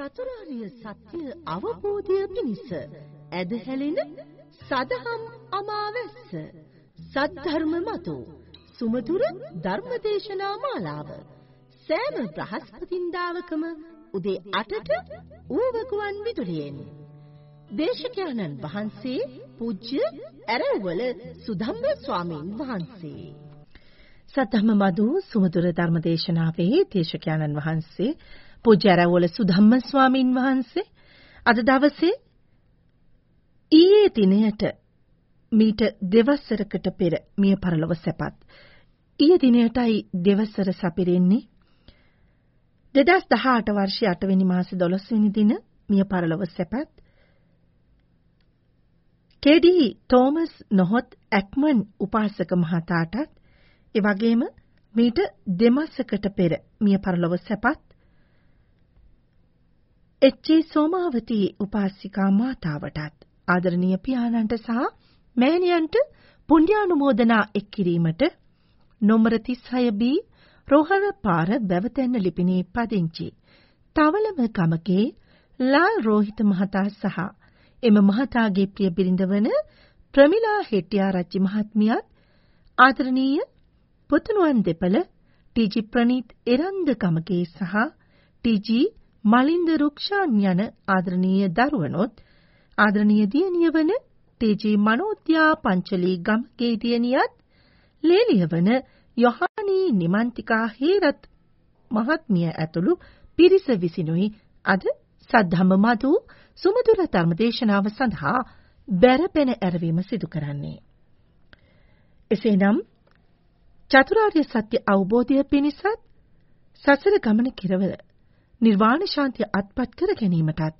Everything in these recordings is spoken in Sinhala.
චතුරාර්ය සත්‍ය අවබෝධය පිණිස ඇදහැලෙන සදහම් අමාවැස්ස සද්ධර්ම මතු සුමధుර ධර්මදේශනා මාලාව. සෑම බ්‍රහස්පතින්දාවකම උදේ 8ට ඌවකුවන් විදුලියෙන්. දේශකයන්න් වහන්සේ පූජ්‍ය ඇරවල සුධම්ම ස්වාමීන් වහන්සේ. සද්ධම්ම මදු සුමధుර ධර්මදේශනාවේ දේශකයන්න් වහන්සේ පූජ්‍ය ඇරවල සුධම්ම ස්වාමීන් වහන්සේ අද දවසේ ඊයේ දිනයට මීට දෙවසරකට පෙර මිය පරලොව සැපත්. ඊයේ දිනයටයි දෙවසර සපිරෙන්නේ. 2018 වර්ෂයේ 8 වෙනි මාසේ 12 වෙනි දින මිය පරලොව සැපත්. කේඩී තෝමස් නොහොත් ඇක්මන් උපාසක මහතාටත් ඒ වගේම මීට දෙමසකට පෙර මිය පරලොව සැපත්. එච්.ඒ. සෝමාවතී උපාසිකා මාතාවටත් ආදරණීය පියාණන්ට සහ මෑණියන්ට පුණ්‍යානුමෝදනා එක් කිරීමට නොම්බර 36B රෝහණ පාර බැවතැන්න ලිපිණේ පදිංචි. තවලම ගමකේ ලාල් රෝහිත මහතා සහ එම මහතාගේ ප්‍රිය බිරිඳ වන ප්‍රමිලා හෙට්ටිආරච්චි මහත්මියත් ආදරණීය පුතුණුවන් දෙපළ ටීජී ප්‍රනීත් එරන්ද ගමගේ සහ ටීජී මලින්ද රුක්ෂාන් යන ආදරණීය දරුවනොත් ආදරණීය දියණිය වන ටීජී මනෝත්‍යා පංචලී ගමගේ දියණියත් ලේලිය වන යොහානී නිමන්තිකා හේරත් මහත්මිය ඇතුළු පිරිස විසිනුයි අද සද්ධම්ම මතු සුමధుර ධර්මදේශනාව සඳහා බැරපෙන ඇරවීම සිදු කරන්නේ. එසේනම් චතුරාර්ය සත්‍ය අවබෝධය පිණිසත් සසර ගමන කෙරවල නිර්වාණ ශාන්තිය අත්පත් කර ගැනීමටත්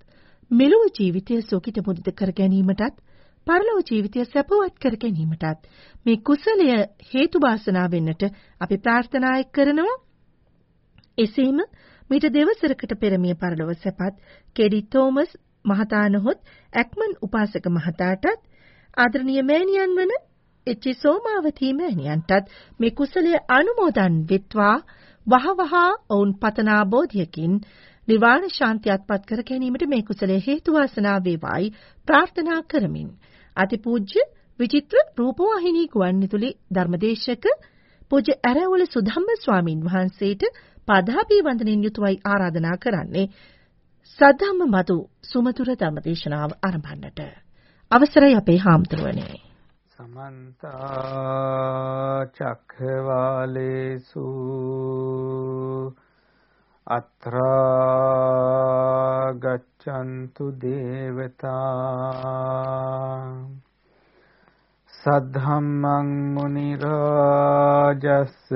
මෙලොව ජීවිතය සෝකිත මුදිත කර ගැනීමටත් පරලොව ජීවිතය සැපවත් කර ගැනීමටත් මේ කුසලය හේතු වාසනා වෙන්නට අපි ප්‍රාර්ථනා කරනවා. එසේම මීට දෙවසරකට පෙර මිය පරලොව සැපත් කෙඩි තෝමස් මහතා නොහොත් ඇක්මන් උපාසක මහතාටත් ආදරණීය මෑණියන් වන එච් සෝමාවතී මෑණියන්ටත් මේ කුසලය අනුමෝදන් වෙත්වා වහවහ ඔවුන් පතනා බෝධියකින් නිර්වාණ ශාන්තියත්පත් කර ගැනීමට මේ කුසලයේ හේතු වාසනා වේවායි ප්‍රාර්ථනා කරමින් අතිපූජ්‍ය විචිත්‍ර රූපවාහිනී ගුවන්විදුලි ධර්මදේශක පූජ්‍ය ඇරවුල සුධම්ම ස්වාමින් වහන්සේට පාදාපී වන්දනෙන් යුතුවයි ආරාධනා කරන්නේ. සද්ධම්ම මතු සුමතුර ධර්මදේශනාව ආරම්භන්නට. අවසරයි අපේ හාමුදුරුවනේ. සමන්ත චක්ඛවාලේසු අත්‍රා ගච්ඡන්තු දේවතා සද්ධම්මං මුනි රාජස්ස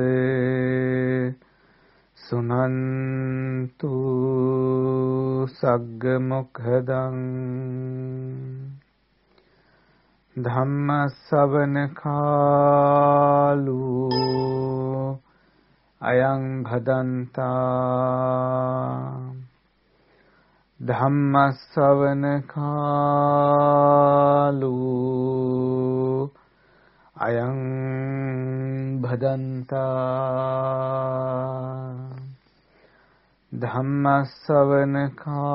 සුනන්තු සග්ග මොක්ඛදං ධම්ම ශවන කාලෝ අයං භදන්තා ධම්මස්සවන කාලෝ අයං භදන්තා ධම්මස්සවන කාලෝ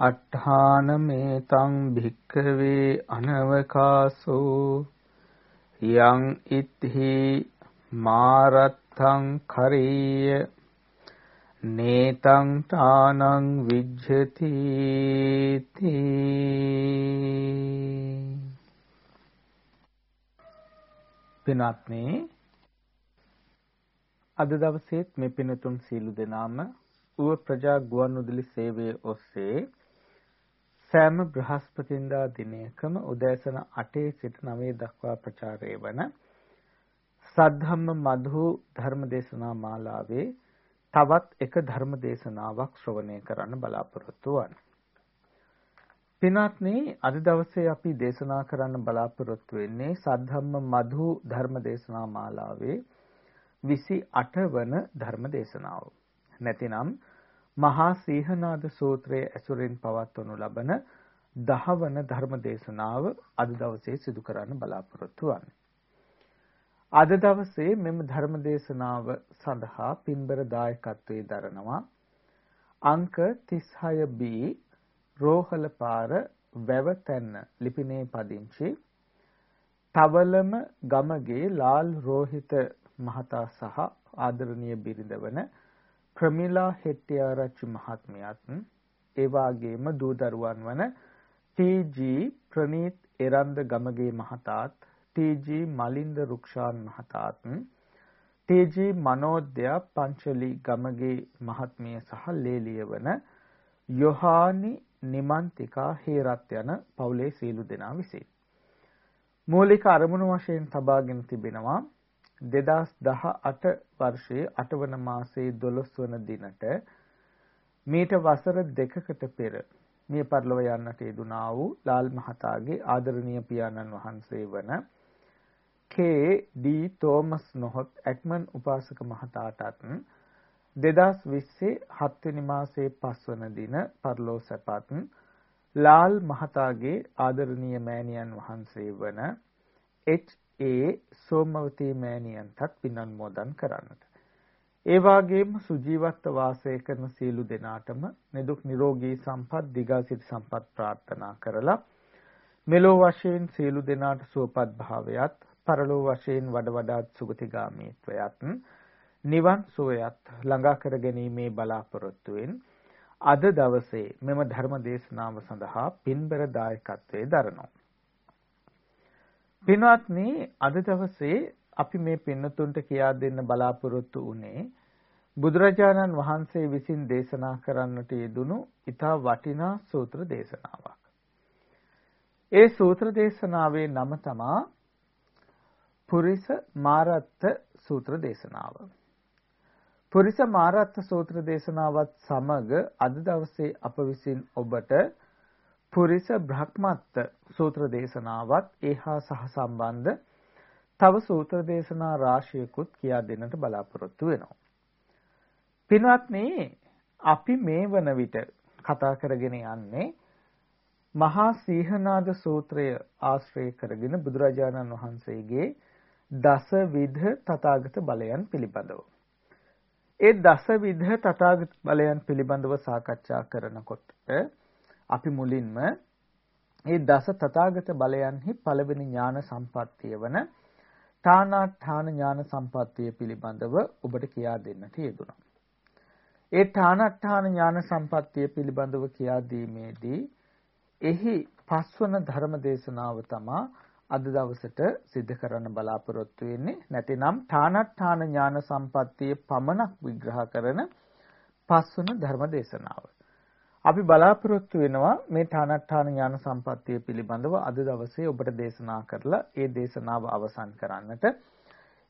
අට්ඨාන මේතං භික්ඛවේ අනවකාසෝ යං ඉත්හි මාරත්තං කරේය නේතං තානං විජ්ජති පින්වත්නි අද දවසේත් මේ පින්තුන් සීලු දෙනාම ඌව ප්‍රජා ගුවන්විදුලි සේවයේ ඔස්සේ සෑම බ්‍රහස්පතින්දා දිනයකම උදෑසන 8 සිට 9 දක්වා ප්‍රචාරය වන සද්ධම්ම මධු ධර්මදේශනා මාලාවේ තවත් එක ධර්ම දේශනාවක් ශ්‍රවණය කරන්න බලාපොරොත්තු වන්න. පින්වත්නි අද දවසේ අපි දේශනා කරන්න බලාපොරොත්තු වෙන්නේ සද්ධම්ම මධු ධර්ම දේශනා මාලාවේ 28 වන ධර්ම දේශනාව. නැතිනම් මහා සීහනාද සූත්‍රයේ ඇසුරින් පවත්වනු ලබන 10 වන ධර්ම දේශනාව අද දවසේ සිදු කරන්න බලාපොරොත්තු වන්නේ. අද දවසේ මෙම ධර්ම දේශනාව සඳහා පින්බර දායකත්වයේ දරනවා අංක 36B රෝහලපාර වැවතැන්න ලිපිනේ පදිංචි තවලම ගමගේ ලාල් රෝහිත මහතා සහ ආදරණීය බිරිඳ වන ප්‍රමිලා හෙට්ටිආරච්චි මහත්මියත් ඒ වාගේම දූ දරුවන් වන ටී.ජී. ප්‍රනීත් එරන්ද ගමගේ මහතාත් ටී.ජී. මලින්ද රුක්ෂාන් මහතාත් ටී.ජී. මනෝද්‍යා පංචලි ගමගේ මහත්මිය සහ ලේලිය වන යොහානි නිමන්තිකා හේරත් යන පවුලේ සීලු දෙනා විසින් මූලික අරමුණු වශයෙන් තබාගෙන තිබෙනවා 2018 වර්ෂයේ 8 වන මාසයේ 12 වන දිනට මීට වසර දෙකකට පෙර මිය පරලොව යන්නට යෙදුනා වූ ලාල් මහතාගේ ආදරණීය පියාණන් වහන්සේ වන කේ.ඩී. තෝමස් නොහොත් ඇක්මන් උපාසක මහතාටත් 2020 7 වෙනි මාසයේ 5 වන දින පරලෝ සැපත් ලාල් මහතාගේ ආදරණීය මෑණියන් වහන්සේ වන එච්.ඒ. සෝමවතී මෑණියන්ටත් පින් අනුමෝදන් කරන්නට. ඒ වාගේම සුජීවත්ව වාසය කරන සීලු දෙනාටම නිදුක් නිරෝගී සම්පත් දිගාසිරි සම්පත් ප්‍රාර්ථනා කරලා මෙලෝ වශයෙන් සීලු දෙනාට සුවපත් භාවයත් පරලෝ වශයෙන් වඩ වඩාත් සුගතිගාමීත්වයත් නිවන් සුවයත් ළඟා කර ගැනීමේ බලාපොරොත්තුවෙන් අද දවසේ මෙම ධර්ම දේශනාව සඳහා පින්බර දායකත්වයේ දරනවා. පින්වත්නි අද දවසේ අපි මේ පින්නතුන්ට කියා දෙන්න බලාපොරොත්තු වුණේ බුදුරජාණන් වහන්සේ විසින් දේශනා කරන්නට යෙදුණු ඊටා වටිනා සූත්‍ර දේශනාවක්. ඒ සූත්‍ර දේශනාවේ නම තමා පුරිස මාරත්ත සූත්‍ර දේශනාව. පුරිස මාරත්ත සූත්‍ර දේශනාවත් සමග අද දවසේ අප විසින් ඔබට පුරිස බ්‍රහ්මත්ත සූත්‍ර දේශනාවත් ඒහා සහ සම්බන්ධ තව සූත්‍ර දේශනා රාශියකුත් කියා දෙන්නට බලාපොරොත්තු වෙනවා. පින්වත්නි අපි මේ වන විට කතා කරගෙන යන්නේ මහා සීහනාද සූත්‍රය ආශ්‍රය කරගෙන බුදුරජාණන් වහන්සේගේ දසවිධ තථාගත බලයන් පිළිබඳව. ඒ දසවිධ තථාගත බලයන් පිළිබඳව සාකච්ඡා කරනකොට අපි මුලින්ම මේ දස තථාගත බලයන්හි පළවෙනි ඥාන සම්පත්තිය වන ඨානාඨාන ඥාන සම්පත්තිය පිළිබඳව ඔබට කියා දෙන්නට යෙදුණා. ඒ ඨානාඨාන ඥාන සම්පත්තිය පිළිබඳව කියා දීමේදී එහි පස්වන ධර්ම දේශනාව තමා අද දවසට සිද්ධ කරන්න බලාපොරොත්තු වෙන්නේ නැතිනම් ඨානට්ඨාන ඥාන සම්පත්තිය පමණක් විග්‍රහ කරන පස්වන ධර්ම දේශනාව. අපි බලාපොරොත්තු වෙනවා මේ ඨානට්ඨාන ඥාන සම්පත්තිය පිළිබඳව අද දවසේ ඔබට දේශනා කරලා ඒ දේශනාව අවසන් කරන්නට.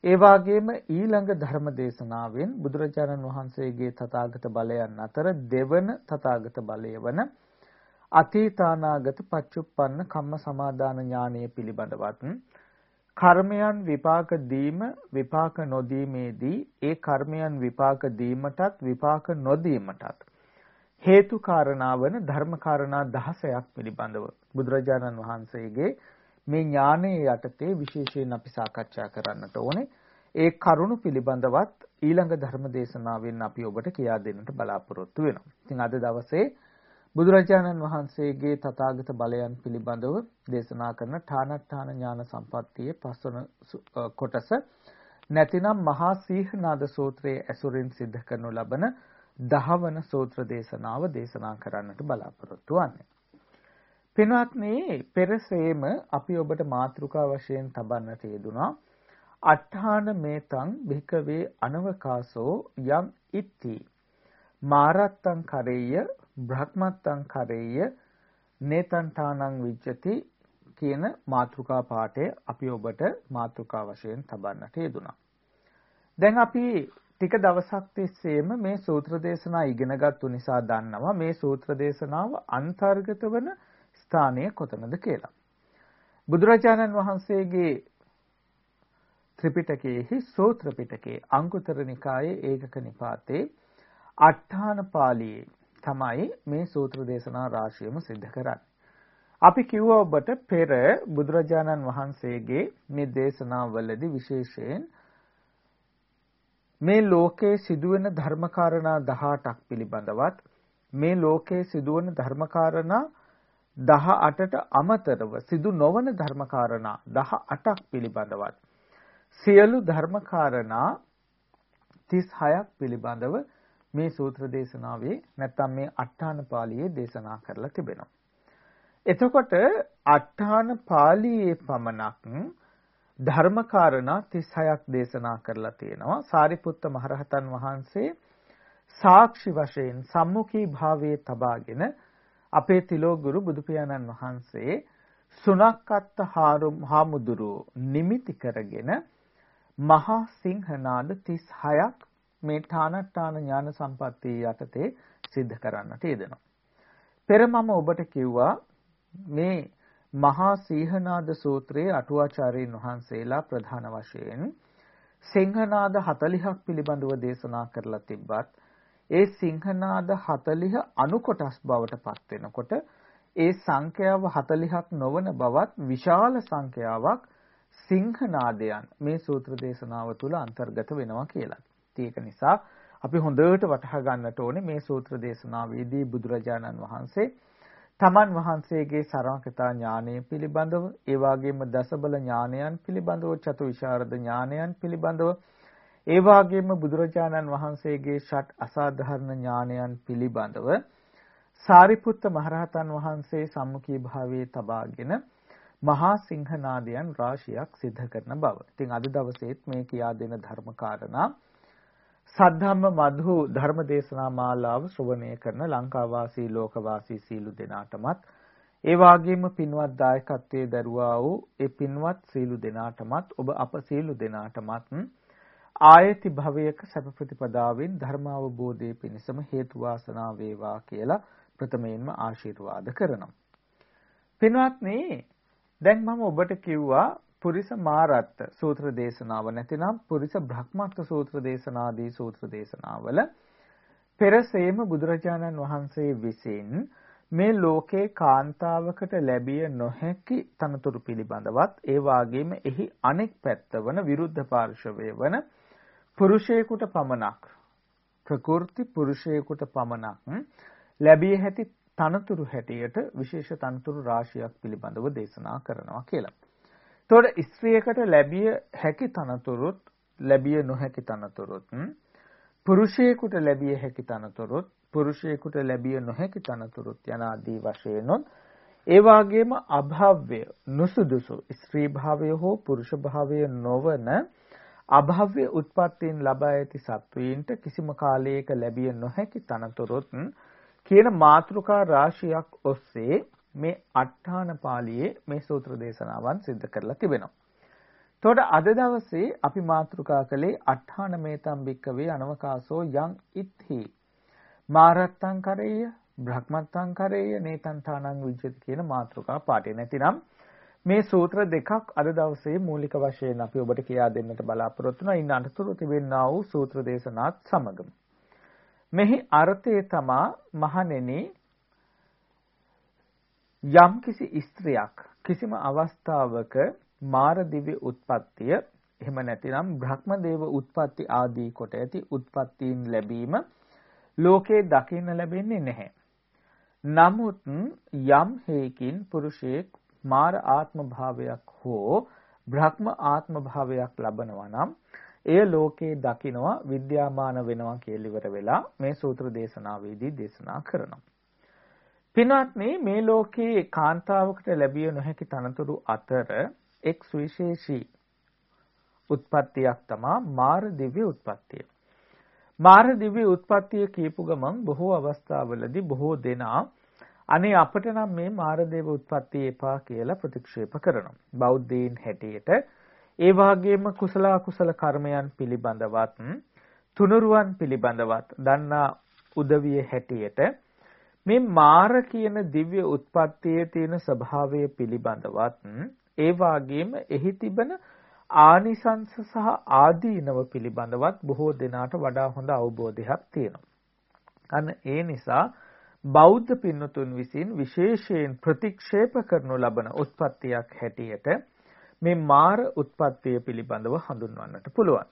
ඒ වගේම ඊළඟ ධර්ම දේශනාවෙන් බුදුරජාණන් වහන්සේගේ තථාගත බලයන් අතර දෙවන තථාගත බලය වන අතීතානාගත පච්චුප්පන්න කම්ම සමාදාන ඥානය පිළිබඳවත් කර්මයන් විපාක දීම විපාක නොදීමේදී ඒ කර්මයන් විපාක දීමටත් විපාක නොදීමටත් හේතු කාරණා වන ධර්ම කාරණා 16ක් පිළිබඳව බුදුරජාණන් වහන්සේගේ මේ ඥානයේ යටතේ විශේෂයෙන් අපි සාකච්ඡා කරන්නට ඕනේ ඒ කරුණු පිළිබඳවත් ඊළඟ ධර්ම දේශනාවෙන් අපි ඔබට කියා දෙන්නට බලාපොරොත්තු වෙනවා. ඉතින් අද දවසේ බුදුරජාණන් වහන්සේගේ තථාගත බලයන් පිළිබඳව දේශනා කරන ඨානඨාන ඥාන සම්පත්තියේ පස්වන කොටස නැතිනම් මහා සීහනාද සූත්‍රයේ ඇසුරින් සිද්ධ කරනු ලබන දහවන සූත්‍ර දේශනාව දේශනා කරන්නට බලාපොරොත්තු වෙන්නේ. පින්වත්නි පෙරසේම අපි ඔබට මාතෘකා වශයෙන් තබන්නට යෙදුනා අට්ඨාන මේතං භිකවේ අනවකාසෝ යම් ඉත්ති මාරත්තං කරෙය්‍ය බ්‍රහ්මත්තං කරෙය්‍ය නේතන්ඨානං විච්ඡති කියන මාතෘකා පාඩය අපි ඔබට මාතෘකා වශයෙන් තබන්නට යෙදුනා. දැන් අපි ටික දවසක් තිස්සේම මේ සූත්‍ර දේශනා ඉගෙනගත්තු නිසා දන්නවා මේ සූත්‍ර දේශනාව අන්තර්ගත වන ස්ථානය කොතනද කියලා. බුදුරජාණන් වහන්සේගේ ත්‍රිපිටකයේහි සූත්‍ර පිටකයේ අංකුතර නිකායේ ඒකක නිපාතේ අට්ඨාන පාළියේ තමයි මේ සූත්‍ර දේශනා රාශියම සිද්ධ කරන්නේ. අපි කිව්වා ඔබට පෙර බුදුරජාණන් වහන්සේගේ මේ දේශනාවලදී විශේෂයෙන් මේ ලෝකයේ සිදුවෙන ධර්මකාරණා 18ක් පිළිබඳවත් මේ ලෝකයේ සිදුවන ධර්මකාරණා 18ට අමතරව සිදු නොවන ධර්මකාරණා 18ක් පිළිබඳවත් සියලු ධර්මකාරණා 36ක් පිළිබඳව මේ සූත්‍ර දේශනාවේ නැත්නම් මේ අට්ඨාන පාළියේ දේශනා කරලා තිබෙනවා. එතකොට අට්ඨාන පාළියේ පමණක් ධර්මකාරණා 36ක් දේශනා කරලා තියෙනවා. සාරිපුත්ත මහරහතන් වහන්සේ සාක්ෂි වශයෙන් සම්මුඛී භාවයේ තබාගෙන අපේ තිලෝගුරු බුදු පියාණන් වහන්සේ සුනක්කත්ත හාමුදුරුව නිමිති කරගෙන මහා සිංහනාද 36ක් මේ ඨානට්ඨාන ඥාන සම්පත්තිය යටතේ සිද්ධ කරන්නට යෙදෙනවා. පෙර මම ඔබට කිව්වා මේ මහා සීහනාද සූත්‍රයේ අටුවාචාර්යන් වහන්සේලා ප්‍රධාන වශයෙන් සිංහනාද 40ක් පිළිබඳව දේශනා කරලා තිබ්බත් ඒ සිංහනාද 40 අණු කොටස් බවට පත් වෙනකොට ඒ සංඛ්‍යාව 40ක් නොවන බවත් විශාල සංඛ්‍යාවක් සිංහනාදයන් මේ සූත්‍ර දේශනාව තුළ අන්තර්ගත වෙනවා කියලා. ඒක නිසා අපි හොඳට වටහා ගන්නට ඕනේ මේ සූත්‍ර දේශනාවේදී බුදුරජාණන් වහන්සේ තමන් වහන්සේගේ සරණකතා ඥානය පිළිබඳව ඒ වගේම දසබල ඥානයන් පිළිබඳව චතු විශාරද ඥානයන් පිළිබඳව ඒ වගේම බුදුරජාණන් වහන්සේගේ ෂට් අසාධාරණ ඥානයන් පිළිබඳව සාරිපුත්ත මහරහතන් වහන්සේ සම්මුඛී භාවයේ තබාගෙන මහා සිංහනාදයන් රාශියක් සිද්ධ කරන බව. ඉතින් අද දවසේත් මේ කියා දෙන ධර්ම කාරණා සද්ධම්ම මධු ධර්ම දේශනා මාලාව ශ්‍රවණය කරන ලංකාවාසී ලෝකවාසී සීලු දෙනාටමත් ඒ වාගේම පින්වත් දායකත්වයේ දරුවා වූ ඒ පින්වත් සීලු දෙනාටමත් ඔබ අප සීලු දෙනාටමත් ආයති භවයක සැප ප්‍රතිපදාවෙන් ධර්ම අවබෝධයේ පිණසම හේතු වාසනා වේවා කියලා ප්‍රථමයෙන්ම ආශිර්වාද කරනවා. පින්වත්නි දැන් මම ඔබට කිව්වා පුරිස මාරත්ත සූත්‍ර දේශනාව නැතිනම් පුරිස බ්‍රහ්මත්ත සූත්‍ර දේශනාදී සූත්‍ර දේශනාවල පෙරසේම බුදුරජාණන් වහන්සේ විසින් මේ ලෝකේ කාන්තාවකට ලැබිය නොහැකි තනතුරු පිළිබඳවත් ඒ වාගේම එහි අනෙක් පැත්ත වන විරුද්ධ පාර්ශවය වන පුරුෂයෙකුට පමණක් ප්‍රකෘති පුරුෂයෙකුට පමණක් ලැබිය හැකි තනතුරු හැටියට විශේෂ තනතුරු රාශියක් පිළිබඳව දේශනා කරනවා කියලා. එතකොට ස්ත්‍රියකට ලැබිය හැකි තනතුරුත් ලැබිය නොහැකි තනතුරුත් පුරුෂයෙකුට ලැබිය හැකි තනතුරුත් පුරුෂයෙකුට ලැබිය නොහැකි තනතුරුත් යන ආදී වශයෙන් ඒ වාගේම අභාව්‍ය නුසුදුසු ස්ත්‍රී භාවය හෝ පුරුෂ භාවය නොවන අභාව්‍ය උත්පත්තීන් ලබා ඇති සත්වයින්ට කිසිම කාලයක ලැබිය නොහැකි තනතුරුත් කියන මාතෘකා රාශියක් ඔස්සේ මේ අට්ඨාන පාළියේ මේ සූත්‍ර දේශනාවන් සිද්ධ කරලා තිබෙනවා. එතකොට අද දවසේ අපි මාතෘකා කළේ අට්ඨාන මේතම් බික්කවේ අනවකාසෝ යං ඉත්හි මාරත්තං කරේය බ්‍රහ්මත්තං කරේය නේතං තානං විජ්ජති කියන මාතෘකා පාඩේ නැතිනම් මේ සූත්‍ර දෙකක් අද දවසේ මූලික වශයෙන් අපි ඔබට කියා දෙන්නට බලාපොරොත්තු වෙනවා. ඉන් අනතුරු තිබෙනා වූ සූත්‍ර දේශනාත් සමගම. මෙහි අර්ථය තමා මහණෙනි යම්කිසි ස්ත්‍රියක් කිසිම අවස්ථාවක මාර දිව්‍ය උත්පත්තිය එහෙම නැතිනම් බ්‍රහ්ම දේව උත්පත්ති ආදී කොට ඇති උත්පත්තීන් ලැබීම ලෝකේ දකින්න ලැබෙන්නේ නැහැ. නමුත් යම් හේකින් පුරුෂයෙක් මාර ආත්ම භාවයක් හෝ බ්‍රහ්ම ආත්ම භාවයක් ලබනවා නම් එය ලෝකේ දකිනවා විද්‍යාමාන වෙනවා කියලා ඉවර වෙලා මේ සූත්‍ර දේශනාවේදී දේශනා කරනවා. පින්වත්නි මේ ලෝකේ කාන්තාවකට ලැබිය නොහැකි තනතුරු අතර එක් සුවිශේෂී උත්පත්තියක් තමා මාර දිව්‍ය උත්පත්තිය. මාර දිව්‍ය උත්පත්තිය කියපු ගමන් බොහෝ අවස්ථාවලදී බොහෝ දෙනා අනේ අපිට නම් මේ මාරදේව උත්පත්ති එපා කියලා ප්‍රතික්ෂේප කරනවා. බෞද්ධයින් හැටියට ඒ වාගේම කුසල අකුසල කර්මයන් පිළිබඳවත් තුනුරුවන් පිළිබඳවත් දන්නා උදවිය හැටියට මේ මාර කියන දිව්‍ය උත්පත්තියේ තියෙන ස්වභාවය පිළිබඳවත් ඒ වාගේම එහි තිබෙන ආනිසංස සහ ආදීනව පිළිබඳවත් බොහෝ දෙනාට වඩා හොඳ අවබෝධයක් තියෙනවා. අන්න ඒ නිසා බෞද්ධ පින්නතුන් විසින් විශේෂයෙන් ප්‍රතික්ෂේප කරනු ලබන උත්පත්තියක් හැටියට මේ මාර උත්පත්තිය පිළිබඳව හඳුන්වන්නට පුළුවන්.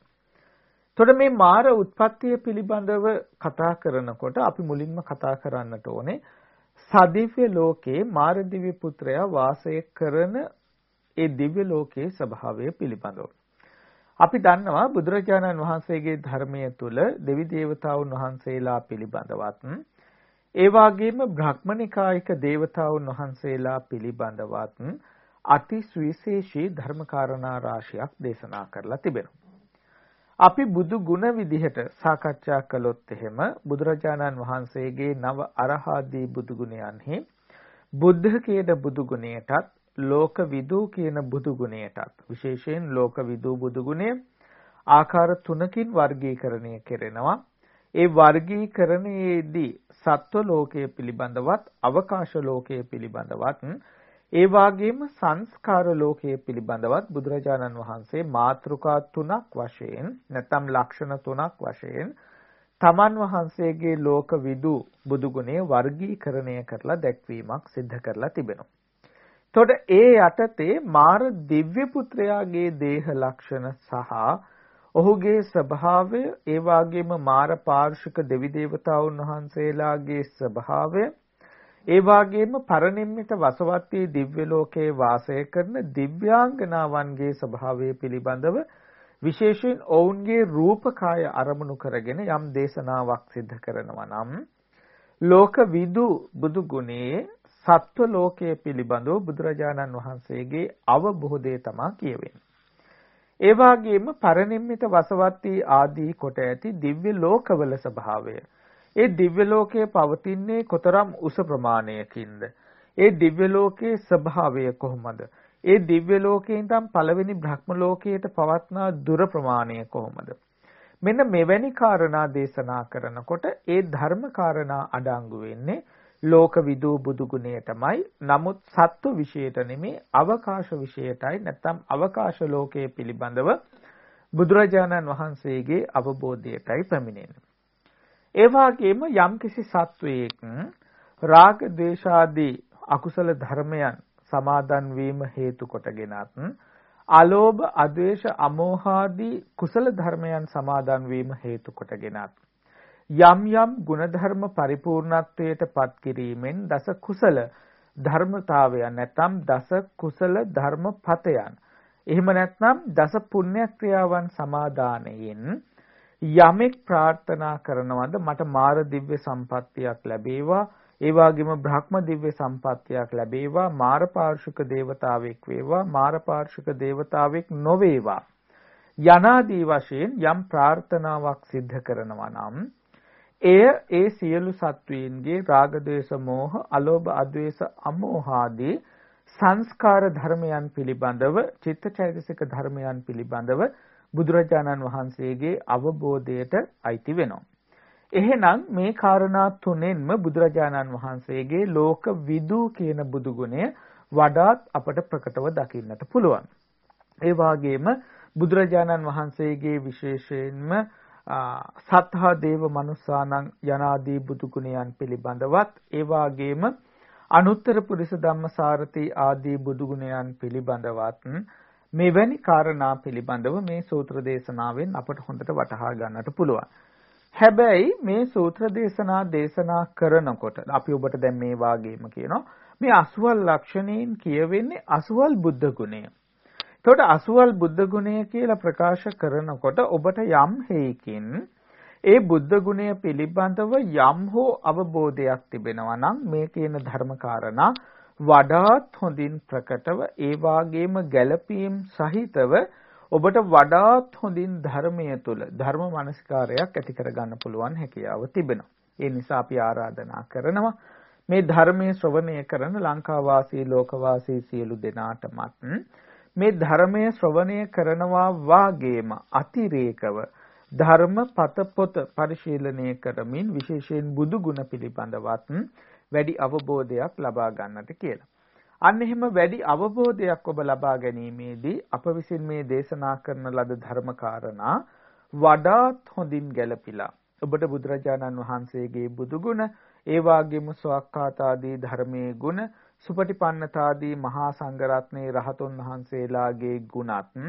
එතකොට මේ මාර උත්පත්තිය පිළිබඳව කතා කරනකොට අපි මුලින්ම කතා කරන්නට ඕනේ සදිව්‍ය ලෝකේ මාර දිව්‍ය පුත්‍රයා වාසය කරන ඒ දිව්‍ය ලෝකයේ ස්වභාවය පිළිබඳව. අපි දන්නවා බුදුරජාණන් වහන්සේගේ ධර්මයේ තුල දෙවි දේවතාවුන් වහන්සේලා පිළිබඳවත් ඒ වගේම බ්‍රහ්මනිකායික දේවතාවුන් වහන්සේලා පිළිබඳවත් අති සුවිශේෂී ධර්මකාරණා රාශියක් දේශනා කරලා තිබෙනවා. අපි බුදු ගුණ විදිහට සාකච්ඡා කළොත් එහෙම බුදුරජාණන් වහන්සේගේ නව අරහාදී බුදු ගුණයන්හි බුද්ධ කියන බුදු ගුණයටත් ලෝක විදූ කියන බුදු ගුණයටත් විශේෂයෙන් ලෝක විදූ බුදු ගුණය ආකාර තුනකින් වර්ගීකරණය කෙරෙනවා. ඒ වර්ගීකරණයේදී සත්ව ලෝකයේ පිළිබඳවත් අවකාශ ලෝකයේ පිළිබඳවත් ඒ වාගේම සංස්කාර ලෝකයේ පිළිබඳවත් බුදුරජාණන් වහන්සේ මාතෘකා තුනක් වශයෙන් නැත්නම් ලක්ෂණ තුනක් වශයෙන් තමන් වහන්සේගේ ලෝක විදු බුදුගුණේ වර්ගීකරණය කරලා දැක්වීමක් සිද්ධ කරලා තිබෙනවා. එතකොට ඒ යටතේ මාර දිව්‍ය පුත්‍රයාගේ දේහ ලක්ෂණ සහ ඔහුගේ ස්වභාවය ඒ වගේම මාර පාර්ශික දෙවි දේවතාවුන් වහන්සේලාගේ ස්වභාවය ඒ වගේම පරිනිම්මිත වසවත්තී දිව්‍ය ලෝකයේ වාසය කරන දිව්‍යාංගනාවන්ගේ ස්වභාවය පිළිබඳව විශේෂයෙන් ඔවුන්ගේ රූපකාය අරමුණු කරගෙන යම් දේශනාවක් සිදු කරනවා නම් ලෝක විදු බුදු ගුණයේ සත්ව ලෝකයේ පිළිබඳව බුදුරජාණන් වහන්සේගේ අවබෝධය තමා කියවෙන්නේ. ඒ වගේම පරිනිම්මිත වසවත්ති ආදී කොට ඇති දිව්‍ය ලෝකවල ස්වභාවය. ඒ දිව්‍ය ලෝකයේ පවතින්නේ කොතරම් උස ප්‍රමාණයකින්ද? ඒ දිව්‍ය ලෝකයේ ස්වභාවය කොහොමද? ඒ දිව්‍ය ලෝකයෙන් ඉඳන් පළවෙනි බ්‍රහ්ම ලෝකයට පවත්නා දුර ප්‍රමාණය කොහොමද? මෙන්න මෙවැනි කාරණා දේශනා කරනකොට ඒ ධර්ම කාරණා අඩංගු වෙන්නේ ලෝක විදූ බුදු ගුණයටමයි නමුත් සත්ව විශේෂයට නෙමේ අවකාශ විශේෂයටයි නැත්නම් අවකාශ ලෝකයේ පිළිබඳව බුදුරජාණන් වහන්සේගේ අවබෝධයටයි පැමිණෙන්නේ. ඒ වගේම යම්කිසි සත්වයක රාග දේශාදී අකුසල ධර්මයන් සමාදන් වීම හේතු කොටගෙනත් අලෝභ අද්වේෂ අමෝහාදී කුසල ධර්මයන් සමාදන් වීම හේතු කොටගෙනත් යම් යම් ಗುಣධර්ම පරිපූර්ණත්වයට පත් කිරීමෙන් දස කුසල ධර්මතාවයන් නැත්නම් දස කුසල ධර්මපතයන්. එහෙම නැත්නම් දස පුණ්‍ය ක්‍රියාවන් සමාදානයෙන් යමෙක් ප්‍රාර්ථනා කරනවද මට මාර දිව්‍ය සම්පත්තියක් ලැබේවා. ඒ වගේම බ්‍රහ්ම දිව්‍ය සම්පත්තියක් ලැබේවා. මාර පාර්ශික දේවතාවෙක් වේවා. මාර පාර්ශික දේවතාවෙක් නොවේවා. යනාදී වශයෙන් යම් ප්‍රාර්ථනාවක් සිද්ධ කරනවා නම් එය ඒ සියලු සත්වයන්ගේ රාග ద్వේෂ මෝහ අලෝභ අද්වේෂ අමෝහාදී සංස්කාර ධර්මයන් පිළිබඳව චිත්තචෛතසික ධර්මයන් පිළිබඳව බුදුරජාණන් වහන්සේගේ අවබෝධයට අයිති වෙනවා. එහෙනම් මේ කාරණා තුනෙන්ම බුදුරජාණන් වහන්සේගේ ලෝක විදු කියන බුදුගුණය වඩාත් අපට ප්‍රකටව දකින්නට පුළුවන්. ඒ වගේම බුදුරජාණන් වහන්සේගේ විශේෂයෙන්ම සත්හා දේව මනුස්සානං යනාදී බුදු ගුණයන් පිළිබඳවත් ඒ වාගේම අනුත්තර පුරිස ධම්මසාරති ආදී බුදු ගුණයන් පිළිබඳවත් මෙවැනි කාරණා පිළිබඳව මේ සූත්‍ර දේශනාවෙන් අපට හොඳට වටහා ගන්නට පුළුවන්. හැබැයි මේ සූත්‍ර දේශනා දේශනා කරනකොට අපි ඔබට දැන් මේ වාගේම කියනවා මේ අසුවල් ලක්ෂණයෙන් කියවෙන්නේ අසුවල් බුද්ධ ගුණය. එතකොට අසුවල් බුද්ධ ගුණය කියලා ප්‍රකාශ කරනකොට ඔබට යම් හේකින් ඒ බුද්ධ ගුණය පිළිබඳව යම් හෝ අවබෝධයක් තිබෙනවා නම් මේ කියන ධර්මකාරණා වඩාත් හොඳින් ප්‍රකටව ඒ වාගේම ගැළපීම් සහිතව ඔබට වඩාත් හොඳින් ධර්මයේ තුල ධර්ම මනස්කාරයක් ඇති කරගන්න පුළුවන් හැකියාව තිබෙනවා. ඒ නිසා අපි ආරාධනා කරනවා මේ ධර්මයේ ශ්‍රවණය කරන ලංකාවාසී ලෝකවාසී සියලු දෙනාටමත් මේ ධර්මයේ ශ්‍රවණය කරනවා වාගේම අතිරේකව ධර්ම පත පොත පරිශීලනය කරමින් විශේෂයෙන් බුදු ගුණ පිළිබඳවත් වැඩි අවබෝධයක් ලබා ගන්නට කියලා. අන්න එහෙම වැඩි අවබෝධයක් ඔබ ලබා ගැනීමේදී අප විසින් මේ දේශනා කරන ලද ධර්ම කාරණා වඩාත් හොඳින් ගැළපිලා ඔබට බුදුරජාණන් වහන්සේගේ බුදු ගුණ ඒ වාගේම සවක්කාතාදී ධර්මයේ ගුණ සුපටිපන්නතාදී මහා සංඝරත්නයේ රහතුන් වහන්සේලාගේ ගුණත්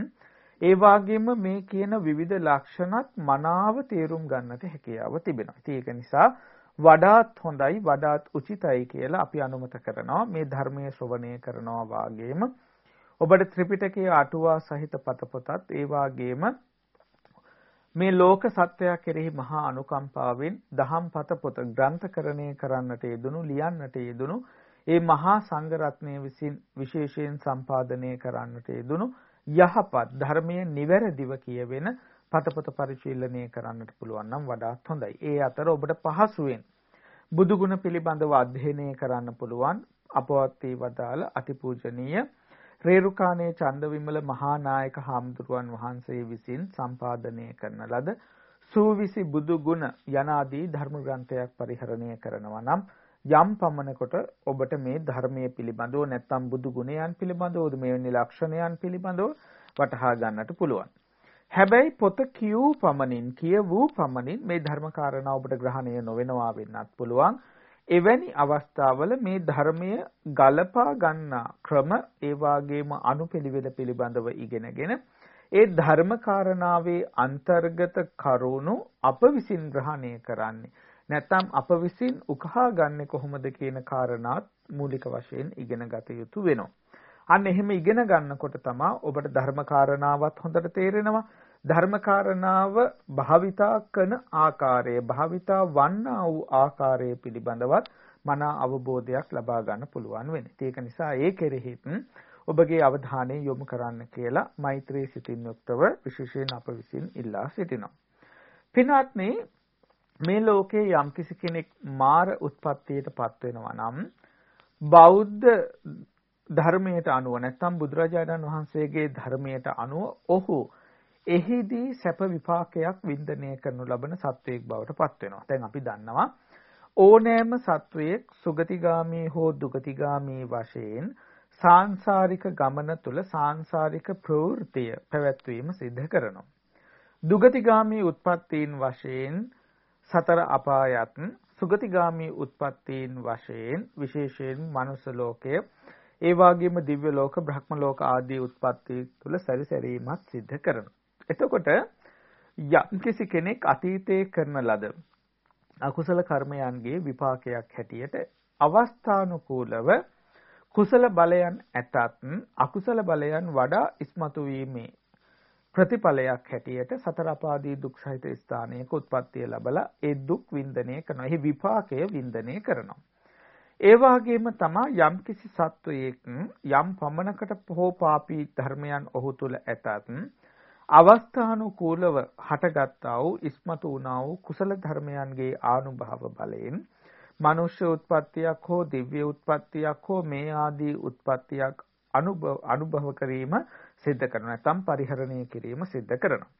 ඒ වගේම මේ කියන විවිධ ලක්ෂණත් මනාව තේරුම් ගන්නට හැකියාව තිබෙනවා. ඉතින් ඒක නිසා වඩාත් හොඳයි වඩාත් උචිතයි කියලා අපි අනුමත කරනවා. මේ ධර්මයේ ශ්‍රවණය කරනවා වාගේම ඔබට ත්‍රිපිටකයේ අටුවා සහිත පත පොතත් ඒ වාගේම මේ ලෝක සත්‍යය කෙරෙහි මහා අනුකම්පාවෙන් දහම් පත පොත ග්‍රන්ථකරණය කරන්නට යෙදුණු ලියන්නට යෙදුණු ඒ මහා සංඝරත්නය විසින් විශේෂයෙන් සම්පාදනය කරන්නට යෙදුණු යහපත් ධර්මයේ නිවැරදිව කියවෙන පතපත පරිශීලනය කරන්නට පුළුවන් නම් වඩාත් හොඳයි. ඒ අතර ඔබට පහසුවෙන් බුදු ගුණ පිළිබඳව අධ්‍යයනය කරන්න පුළුවන් අපවත් වදාළ අතිපූජනීය රේරුකාණේ චන්දවිමල මහා නායක හාමුදුරුවන් වහන්සේ විසින් සම්පාදනය කරන ලද සූවිසි බුදු ගුණ යනාදී ධර්ම ග්‍රන්ථයක් පරිහරණය කරනවා නම් යම් පමණකට ඔබට මේ ධර්මයේ පිළිබඳව නැත්නම් බුදු ගුණයන් පිළිබඳව මෙවැනි ලක්ෂණයන් පිළිබඳව වටහා ගන්නට පුළුවන්. හැබැයි පොත කියූ පමණින් කියවූ පමණින් මේ ධර්ම කාරණා ඔබට ග්‍රහණය නොවෙනවා වෙන්නත් පුළුවන්. එවැනි අවස්ථාවල මේ ධර්මය ගලපා ගන්නා ක්‍රම ඒ වාගේම අනුපිළිවෙල පිළිබඳව ඉගෙනගෙන ඒ ධර්ම කාරණාවේ අන්තර්ගත කරුණු අප විසින් ග්‍රහණය කරන්නේ නැත්නම් අප විසින් උකහා ගන්නෙ කොහොමද කියන කාරණාත් මූලික වශයෙන් ඉගෙන ගත යුතු වෙනවා. අන්න එහෙම ඉගෙන ගන්නකොට තමයි ඔබට ධර්ම කාරණාවත් හොඳට තේරෙනවා. ධර්ම කාරණාව භාවිතා කරන ආකාරය, භාවිතා වන්නා වූ ආකාරය පිළිබඳවත් මන අවබෝධයක් ලබා ගන්න පුළුවන් වෙන්නේ. ඒක නිසා ඒ කෙරෙහිත් ඔබගේ අවධානය යොමු කරන්න කියලා මෛත්‍රී සිතින් යුක්තව විශේෂයෙන් අප විසින් ඉල්ලා සිටිනවා. පින්වත්නි මේ ලෝකේ යම්කිසි කෙනෙක් මාර උත්පත්තියටපත් වෙනවා නම් බෞද්ධ ධර්මයට අනුව නැත්නම් බුදුරජාණන් වහන්සේගේ ධර්මයට අනුව ඔහු එහිදී සැප විපාකයක් වින්දනය කරනු ලබන සත්වයක් බවට පත් වෙනවා. දැන් අපි දන්නවා ඕනෑම සත්වයක් සුගතිගාමී හෝ දුගතිගාමී වශයෙන් සාංශාරික ගමන තුල සාංශාරික ප්‍රවෘත්තිය පැවැත්වීම සිද්ධ කරනවා. දුගතිගාමී උත්පත්තීන් වශයෙන් සතර අපායත් සුගතිගාමී උත්පත්තීන් වශයෙන් විශේෂයෙන් මනුස්ස ලෝකය ඒ වගේම දිව්‍ය ලෝක බ්‍රහ්ම ලෝක ආදී උත්පත්ති තුල සැරිසැරීමක් සිද්ධ කරනවා. එතකොට යම්කිසි කෙනෙක් අතීතයේ කරන ලද අකුසල කර්මයන්ගේ විපාකයක් හැටියට අවස්ථානුකූලව කුසල බලයන් ඇතත් අකුසල බලයන් වඩා ඉස්මතු වීමේ ප්‍රතිඵලයක් හැටියට සතර අපාදී දුක් සහිත ස්ථානයක උත්පත්තිය ලැබලා ඒ දුක් වින්දනය කරනවා. එහි විපාකය වින්දනය කරනවා. ඒ වගේම තමයි යම්කිසි සත්වයක යම් පමණකට හෝ පාපී ධර්මයන් ඔහු තුල ඇතත් අවස්ථානුකූලව හටගත්තා වූ ඉස්මතු වුණා වූ කුසල ධර්මයන්ගේ ආනුභාව බලයෙන් මනුෂ්‍ය උත්පත්තියක් හෝ දිව්‍ය උත්පත්තියක් හෝ මේ ආදී උත්පත්තියක් අනුභව කිරීම සිද්ධ කරනවා නැත්නම් පරිහරණය කිරීම සිද්ධ කරනවා.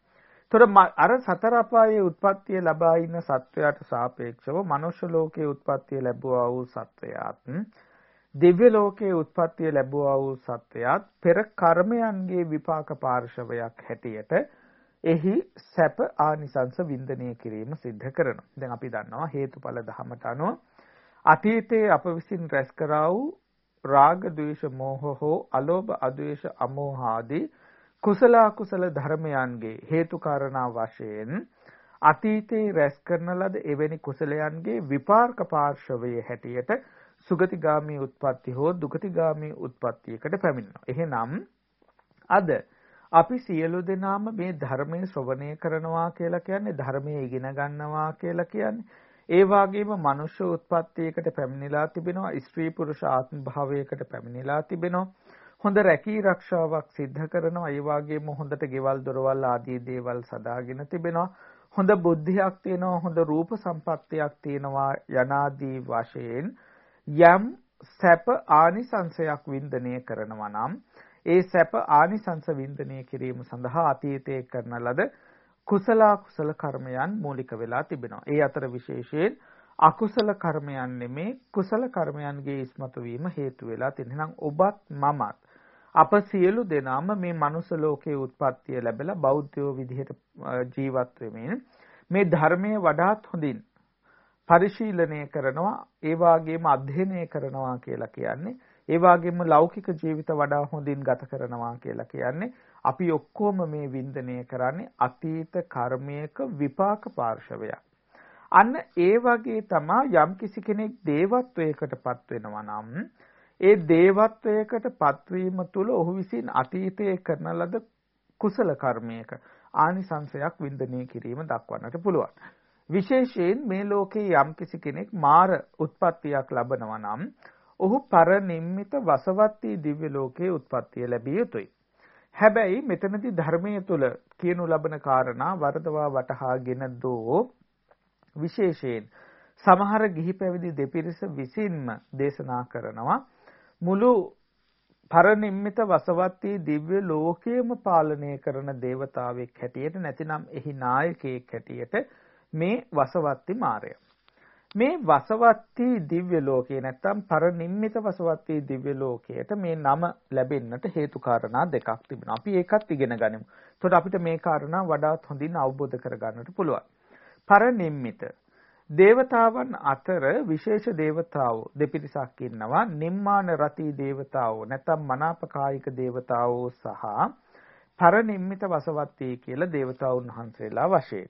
එතකොට අර සතර අපායේ උත්පත්තිය ලබා ඉන්න සත්වයාට සාපේක්ෂව මනුෂ්‍ය ලෝකයේ උත්පත්තිය ලැබුවා වූ සත්වයාත් දිව්‍ය ලෝකයේ උත්පත්තිය ලැබුවා වූ සත්වයාත් පෙර කර්මයන්ගේ විපාක පාර්ශවයක් හැටියට එහි සැප ආනිසංස වින්දනය කිරීම සිද්ධ කරනවා. දැන් අපි දන්නවා හේතුඵල ධමයට අනුව අතීතයේ අප විසින් රැස් කරා වූ රාග, ද්වේෂ, මෝහ හෝ අලෝභ, අද්වේෂ, අමෝහ ආදී කුසල අකුසල ධර්මයන්ගේ හේතු කාරණා වශයෙන් අතීතේ රැස් කරන ලද එවැනි කුසලයන්ගේ විපාක පාර්ශවයේ හැටියට සුගතිගාමී උත්පත්ති හෝ දුගතිගාමී උත්පත්තියකට පැමිණෙනවා. එහෙනම් අද අපි සියලු දෙනාම මේ ධර්මයේ ශ්‍රවණය කරනවා කියලා කියන්නේ ධර්මයේ ඉගෙන ගන්නවා කියලා කියන්නේ ඒ වගේම මනුෂ්‍ය උත්පත්තියකට පැමිණිලා තිබෙනවා ස්ත්‍රී පුරුෂ ආත්ම භාවයකට පැමිණිලා තිබෙනවා හොඳ රැකී ආරක්ෂාවක් සිද්ධ කරනවා ඒ වගේම හොඳට ගෙවල් දොරවල් ආදී දේවල් සදාගෙන තිබෙනවා හොඳ බුද්ධියක් තියෙනවා හොඳ රූප සම්පත්තියක් තියෙනවා යනාදී වශයෙන් යම් සැප ආනිසංශයක් වින්දනය කරනවා නම් ඒ සැප ආනිසංශ වින්දනය කිරීම සඳහා අතීතයේ කරන ලද කුසල කුසල කර්මයන් මූලික වෙලා තිබෙනවා. ඒ අතර විශේෂයෙන් අකුසල කර්මයන් නෙමේ කුසල කර්මයන්ගේ ඉස්මතු වීම හේතු වෙලා තියෙනවා. ඔබත් මමත් අප සියලු දෙනාම මේ මනුස්ස ලෝකයේ උත්පත්තිය ලැබලා බෞද්ධයෝ විදිහට ජීවත් වෙමින් මේ ධර්මයේ වඩාත් හොඳින් පරිශීලනය කරනවා ඒ වගේම අධ්‍යයනය කරනවා කියලා කියන්නේ ඒ වගේම ලෞකික ජීවිත වඩා හොඳින් ගත කරනවා කියලා කියන්නේ අපි ඔක්කොම මේ වින්දනය කරන්නේ අතීත කර්මයක විපාක පාර්ශවයක්. අන්න ඒ වගේ තමයි යම් කිසි කෙනෙක් දේවත්වයකටපත් වෙනවා නම් ඒ දේවත්වයකට පත්වීම තුළ ඔහු විසින් අතීතයේ කරන ලද කුසල කර්මයක ආනිසංශයක් වින්දනය කිරීම දක්වන්නට පුළුවන්. විශේෂයෙන් මේ ලෝකේ යම් කිසි කෙනෙක් මාර උත්පත්තියක් ලබනවා නම් ඔහු පරනිම්මිත වසවත්ති දිව්‍ය ලෝකයේ උත්පත්තිය ලැබිය යුතුයි. හැබැයි මෙතනදී ධර්මයේ තුල කියනු ලබන කාරණා වරදවා වටහාගෙන දෝ විශේෂයෙන් සමහර ගිහි පැවිදි දෙපිරිස විසින්ම දේශනා කරනවා මුළු පරනිම්මිත වසවත්ති දිව්‍ය ලෝකයේම පාලනය කරන దేవතාවෙක් හැටියට නැතිනම් එහි නායකයෙක් හැටියට මේ වසවත්ති මාරය මේ වසවත්ති දිව්‍ය ලෝකේ නැත්තම් පරිනිම්මිත වසවත්ති දිව්‍ය ලෝකයට මේ නම ලැබෙන්නට හේතු කාරණා දෙකක් තිබෙනවා. අපි ඒකත් ඉගෙන ගනිමු. එතකොට අපිට මේ කාරණා වඩාත් හොඳින් අවබෝධ කරගන්නට පුළුවන්. පරිනිම්මිත දේවතාවන් අතර විශේෂ දේවතාවෝ දෙපිරිසක් ඉන්නවා. නිම්මාන රති දේවතාවෝ නැත්තම් මනාපකායික දේවතාවෝ සහ පරිනිම්මිත වසවත්ති කියලා දේවතාවුන් වහන්සේලා වශයෙන්.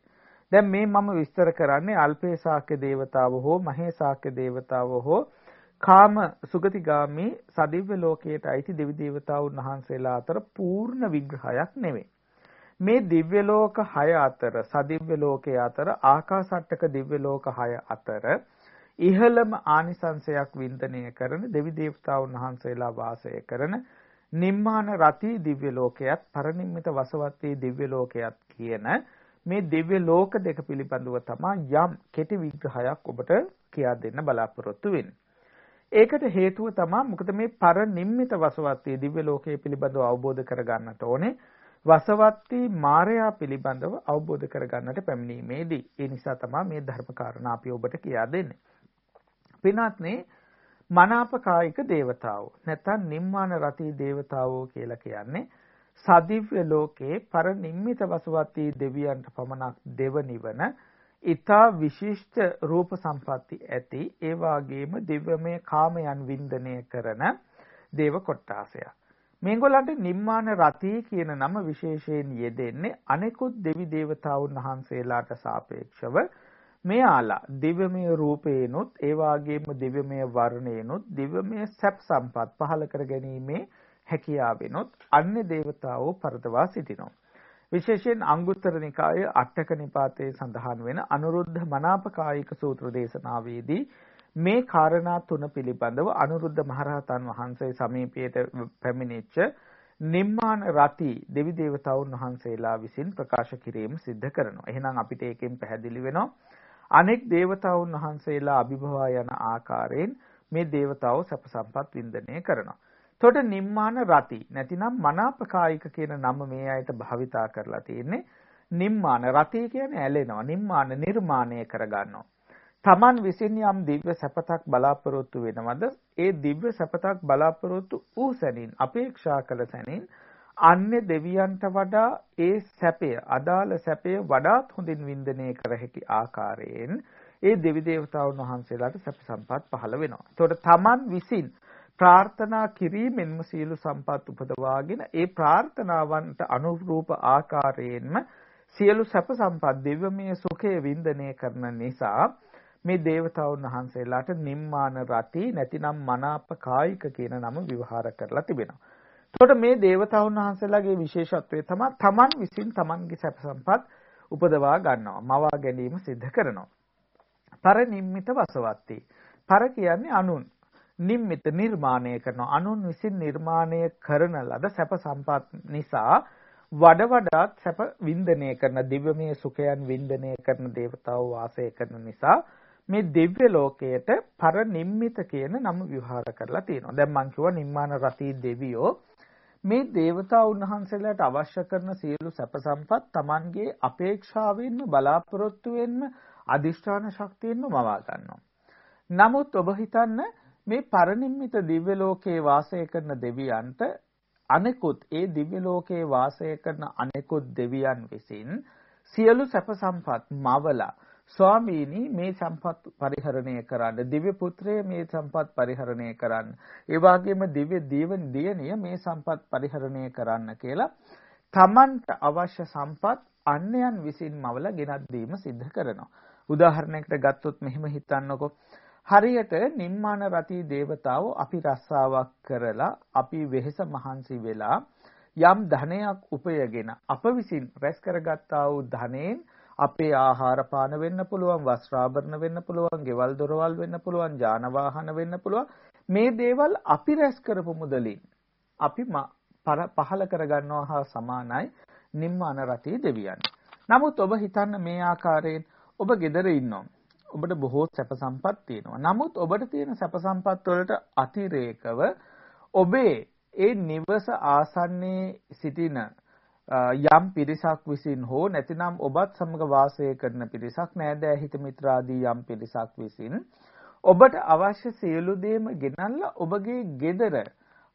දැන් මේ මම විස්තර කරන්නේ අල්පේ ශාක්‍ය දේවතාව හෝ මහේ ශාක්‍ය දේවතාව හෝ කාම සුගතිගාමි සදිව්‍ය ලෝකයට අයිති දෙවි දේවතාවුන් වහන්සේලා අතර පූර්ණ විග්‍රහයක් නෙවෙයි. මේ දිව්‍ය ලෝක 6 අතර සදිව්‍ය ලෝකයේ අතර ආකාසට්ටක දිව්‍ය ලෝක 6 අතර ඉහළම ආනිසංශයක් වින්දනය කරන දෙවි දේවතාවුන් වහන්සේලා වාසය කරන නිම්මාන රති දිව්‍ය ලෝකයත් පරිනිම්මිත වසවත්තේ දිව්‍ය ලෝකයත් කියන මේ දිව්‍ය ලෝක දෙක පිළිබඳව තමයි යම් කෙටි විග්‍රහයක් ඔබට කියා දෙන්න බලාපොරොත්තු වෙන්නේ. ඒකට හේතුව තමයි මොකද මේ පරිනිම්මිත වසවත්තී දිව්‍ය ලෝකයේ පිළිබඳව අවබෝධ කරගන්නට ඕනේ. වසවත්තී මායя පිළිබඳව අවබෝධ කරගන්නට පැමිණීමේදී. ඒ නිසා තමයි මේ ධර්ම කාරණා අපි ඔබට කියා දෙන්නේ. පින්වත්නි මනාපකායික දේවතාවෝ නැත්නම් නිම්මාන රතී දේවතාවෝ කියලා කියන්නේ සදිව්‍ය ලෝකේ පරිනිම්මිත වසවති දෙවියන්ට පමණක් දෙව නිවන ඊතා විශිෂ්ට රූප සම්පatti ඇති ඒ වාගේම දිව්‍යමය කාමයන් වින්දනය කරන දේව කොට්ටාසය. මේගොල්ලන්ට නිම්මාන රති කියන නම විශේෂයෙන් යෙදෙන්නේ අනෙකුත් දෙවි දේවතාවුන් වහන්සේලාට සාපේක්ෂව මෙයාලා දිව්‍යමය රූපේනොත් ඒ වාගේම දිව්‍යමය වර්ණේනොත් දිව්‍යමය සැප සම්පත් පහල කර ගැනීමේ හැකියාවෙනොත් අන්‍ය දේවතාවෝ පරදවා සිටිනවා. විශේෂයෙන් අංගුත්තර නිකායේ අටක නිපාතයේ සඳහන් වෙන අනුරුද්ධ මනාපකායික සූත්‍ර දේශනාවේදී මේ කාරණා තුන පිළිබඳව අනුරුද්ධ මහරහතන් වහන්සේ සමීපයට පැමිණිච්ච නිම්මාන රති දෙවි දේවතාවුන් වහන්සේලා විසින් ප්‍රකාශ කිරීම සිද්ධ කරනවා. එහෙනම් අපිට ඒකෙන් පැහැදිලි වෙනවා අනෙක් දේවතාවුන් වහන්සේලා අභිභවා යන ආකාරයෙන් මේ දේවතාවෝ සැප සම්පත් වින්දනය කරනවා. එතකොට නිම්මාන රති නැතිනම් මනාපකායික කියන නම මේ අයට භාවිතා කරලා තියෙන්නේ නිම්මාන රති කියන්නේ ඇලෙනවා නිම්මාන නිර්මාණය කරගන්නවා තමන් විසින් යම් දිව්‍ය සැපතක් බලාපොරොත්තු වෙනවද ඒ දිව්‍ය සැපතක් බලාපොරොත්තු වූ සැනින් අපේක්ෂා කළ සැනින් අන්‍ය දෙවියන්ට වඩා ඒ සැපය අදාළ සැපය වඩාත් හොඳින් වින්දනය කර හැකි ආකාරයෙන් ඒ දෙවි දේවතාවුන් වහන්සේලාට සැප සම්පත් පහළ වෙනවා. ඒතකොට තමන් විසින් ප්‍රාර්ථනා කිරීමෙන්ම සියලු සම්පත් උපදවාගෙන ඒ ප්‍රාර්ථනාවන්ට අනුරූප ආකාරයෙන්ම සියලු සැප සම්පත් දිව්‍යමය සුඛය වින්දනය කරන නිසා මේ දේවතාවුන් වහන්සේලාට නිම්මාන රති නැතිනම් මනාප කායික කියන නම විවහාර කරලා තිබෙනවා. එතකොට මේ දේවතාවුන් වහන්සේලාගේ විශේෂත්වය තමයි තමන් විසින් තමන්ගේ සැප සම්පත් උපදවා ගන්නවා. මවා ගැනීම සිද්ධ කරනවා. පර නිම්මිත වසවත්ති. පර කියන්නේ අනුන්. නිම්මිත නිර්මාණය කරනවා. අනුන් විසින් නිර්මාණය කරන ලද සැප සම්පත් නිසා වඩ වඩාත් සැප වින්දනය කරන දිව්‍යමය සුඛයන් වින්දනය කරන දේවතාවෝ වාසය කරන නිසා මේ දිව්‍ය ලෝකයට පරනිම්මිත කියන නම විවහාර කරලා තියෙනවා. දැන් මං කිව්වා නිම්මාන රතී දෙවියෝ මේ දේවතා උන්වහන්සේලාට අවශ්‍ය කරන සියලු සැප සම්පත් Tamanගේ අපේක්ෂාවෙන්ම බලාපොරොත්තු වෙන්න අදිෂ්ඨාන ශක්තියෙන්ම මවා ගන්නවා. නමුත් ඔබ හිතන්න මේ පරිනිම්මිත දිව්‍ය ලෝකේ වාසය කරන දෙවියන්ට අනෙකුත් ඒ දිව්‍ය ලෝකේ වාසය කරන අනෙකුත් දෙවියන් විසින් සියලු සැප සම්පත් මවලා ස්වාමීනි මේ සම්පත් පරිහරණය කරන්න දිව්‍ය පුත්‍රය මේ සම්පත් පරිහරණය කරන්න. ඒ වගේම දිව්‍ය දීවන දියණිය මේ සම්පත් පරිහරණය කරන්න කියලා තමන්ට අවශ්‍ය සම්පත් අන්‍යයන් විසින් මවල ගෙනත් දීම සිද්ධ කරනවා. උදාහරණයකට ගත්තොත් මෙහෙම හිතන්නකෝ. හරියට නිම්මාන රතී දේවතාවෝ අපි රස්සාවක් කරලා අපි වෙහෙස මහන්සි වෙලා යම් ධනයක් උපයගෙන අප විසින් රැස් කරගත්තා වූ ධනෙන් අපේ ආහාර පාන වෙන්න පුළුවන් වස්ත්‍රාභරණ වෙන්න පුළුවන් ගෙවල් දොරවල් වෙන්න පුළුවන් යාන වාහන වෙන්න පුළුවන් මේ දේවල් අපි රැස් කරපු මුදලින් අපි පහල කරගන්නවා හා සමානයි නිම්මාන රතී දෙවියන්. නමුත් ඔබ හිතන්න මේ ආකාරයෙන් ඔබ gedara ඉන්නවා. ඔබට බොහෝ සැප සම්පත් තියෙනවා. නමුත් ඔබට තියෙන සැප සම්පත් වලට අතිරේකව ඔබේ ඒ නිවස ආසන්නයේ සිටින යම් පිරිසක් විසින් හෝ නැතිනම් ඔබත් සමග වාසය කරන පිරිසක් නෑදෑ හිත මිත්‍රාදී යම් පිරිසක් විසින් ඔබට අවශ්‍ය සියලු දේම ගෙනල්ලා ඔබගේ ගෙදර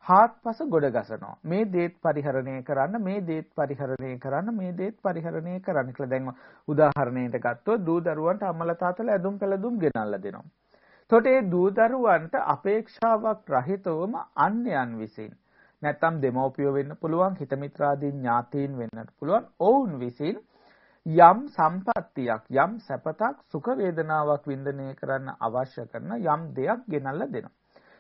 හාත්පස ගොඩ ගසනවා මේ දේත් පරිහරණය කරන්න මේ දේත් පරිහරණය කරන්න මේ දේත් පරිහරණය කරන්න කියලා දැන් උදාහරණයකට ගත්තොත් දූ දරුවන්ට අම්මලා තාත්තලා ඇඳුම් පැළඳුම් ගෙනල්ලා දෙනවා. එතකොට ඒ දූ දරුවන්ට අපේක්ෂාවක් රහිතවම අන්‍යයන් විසින් නැත්නම් දෙමව්පියෝ වෙන්න පුළුවන් හිත මිත්‍රාදී ඥාතීන් වෙන්නත් පුළුවන් ඔවුන් විසින් යම් සම්පත්තියක් යම් සැපතක් සුඛ වේදනාවක් වින්දනය කරන්න අවශ්‍ය කරන යම් දෙයක් ගෙනල්ලා දෙනවා.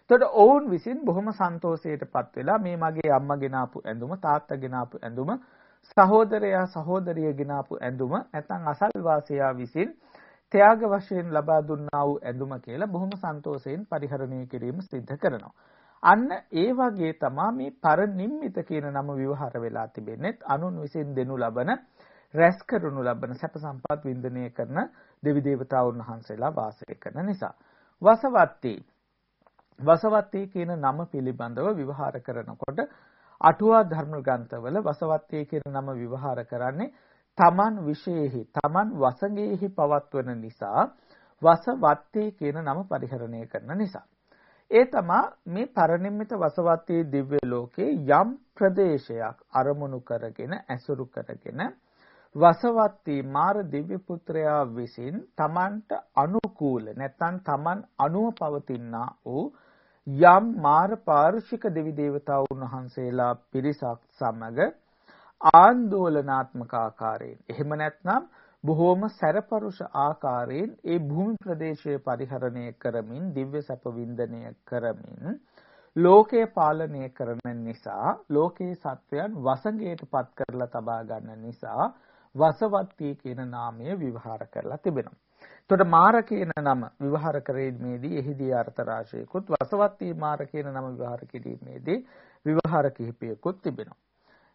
එතකොට ඔවුන් විසින් බොහොම සන්තෝෂයටපත් වෙලා මේ මගේ අම්මා ගෙනාපු ඇඳුම තාත්තා ගෙනාපු ඇඳුම සහෝදරයා සහෝදරිය ගෙනාපු ඇඳුම නැත්නම් අසල්වාසියා විසින් ත්‍යාග වශයෙන් ලබා දුන්නා වූ ඇඳුම කියලා බොහොම සන්තෝෂයෙන් පරිහරණය කිරීම සිද්ධ කරනවා. අන්න ඒ වගේ තමා මේ පරිනිම්මිත කියන නම විවහාර වෙලා තිබෙන්නේ අනුන් විසින් දෙනු ලබන රැස් කරනු ලබන සැප සම්පත් වින්දනය කරන දෙවි දේවතාවුන් වහන්සේලා වාසය කරන නිසා. වසවත්තී. වසවත්තී කියන නම පිළිබඳව විවහාර කරනකොට අටුවා ධර්ම ග්‍රන්ථවල වසවත්තී කියන නම විවහාර කරන්නේ තමන් විශේෂෙහි තමන් වසඟෙහි පවත්වන නිසා වසවත්තී කියන නම පරිහරණය කරන නිසා. ඒ තමා මේ පරිනිම්මිත වසවත්තේ දිව්‍ය ලෝකේ යම් ප්‍රදේශයක් අරමුණු කරගෙන ඇසුරු කරගෙන වසවත්තී මාර දිව්‍ය පුත්‍රයා විසින් තමන්ට අනුකූල නැත්නම් තමන් අනුව පවතිනා වූ යම් මාර පාරුෂික දෙවි දේවතාවුන් වහන්සේලා පිරිසක් සමග ආందోලනාත්මක ආකාරයෙන්. එහෙම නැත්නම් බොහෝම සැරපරුෂ ආකාරයෙන් ඒ භූමි ප්‍රදේශය පරිහරණය කරමින් දිව්‍ය සැප වින්දනය කරමින් ලෝකය පාලනය කරන නිසා ලෝකේ සත්වයන් වසඟයට පත් කරලා තබා ගන්න නිසා වසවත්ති කියන නාමය විවහාර කරලා තිබෙනවා. එතකොට මාර කියන නම විවහාර කිරීමේදී එහිදී අර්ථ රාශියකුත් වසවත්ති මාර කියන නම විවහාර කිරීමේදී විවහාර කිහිපයකුත් තිබෙනවා.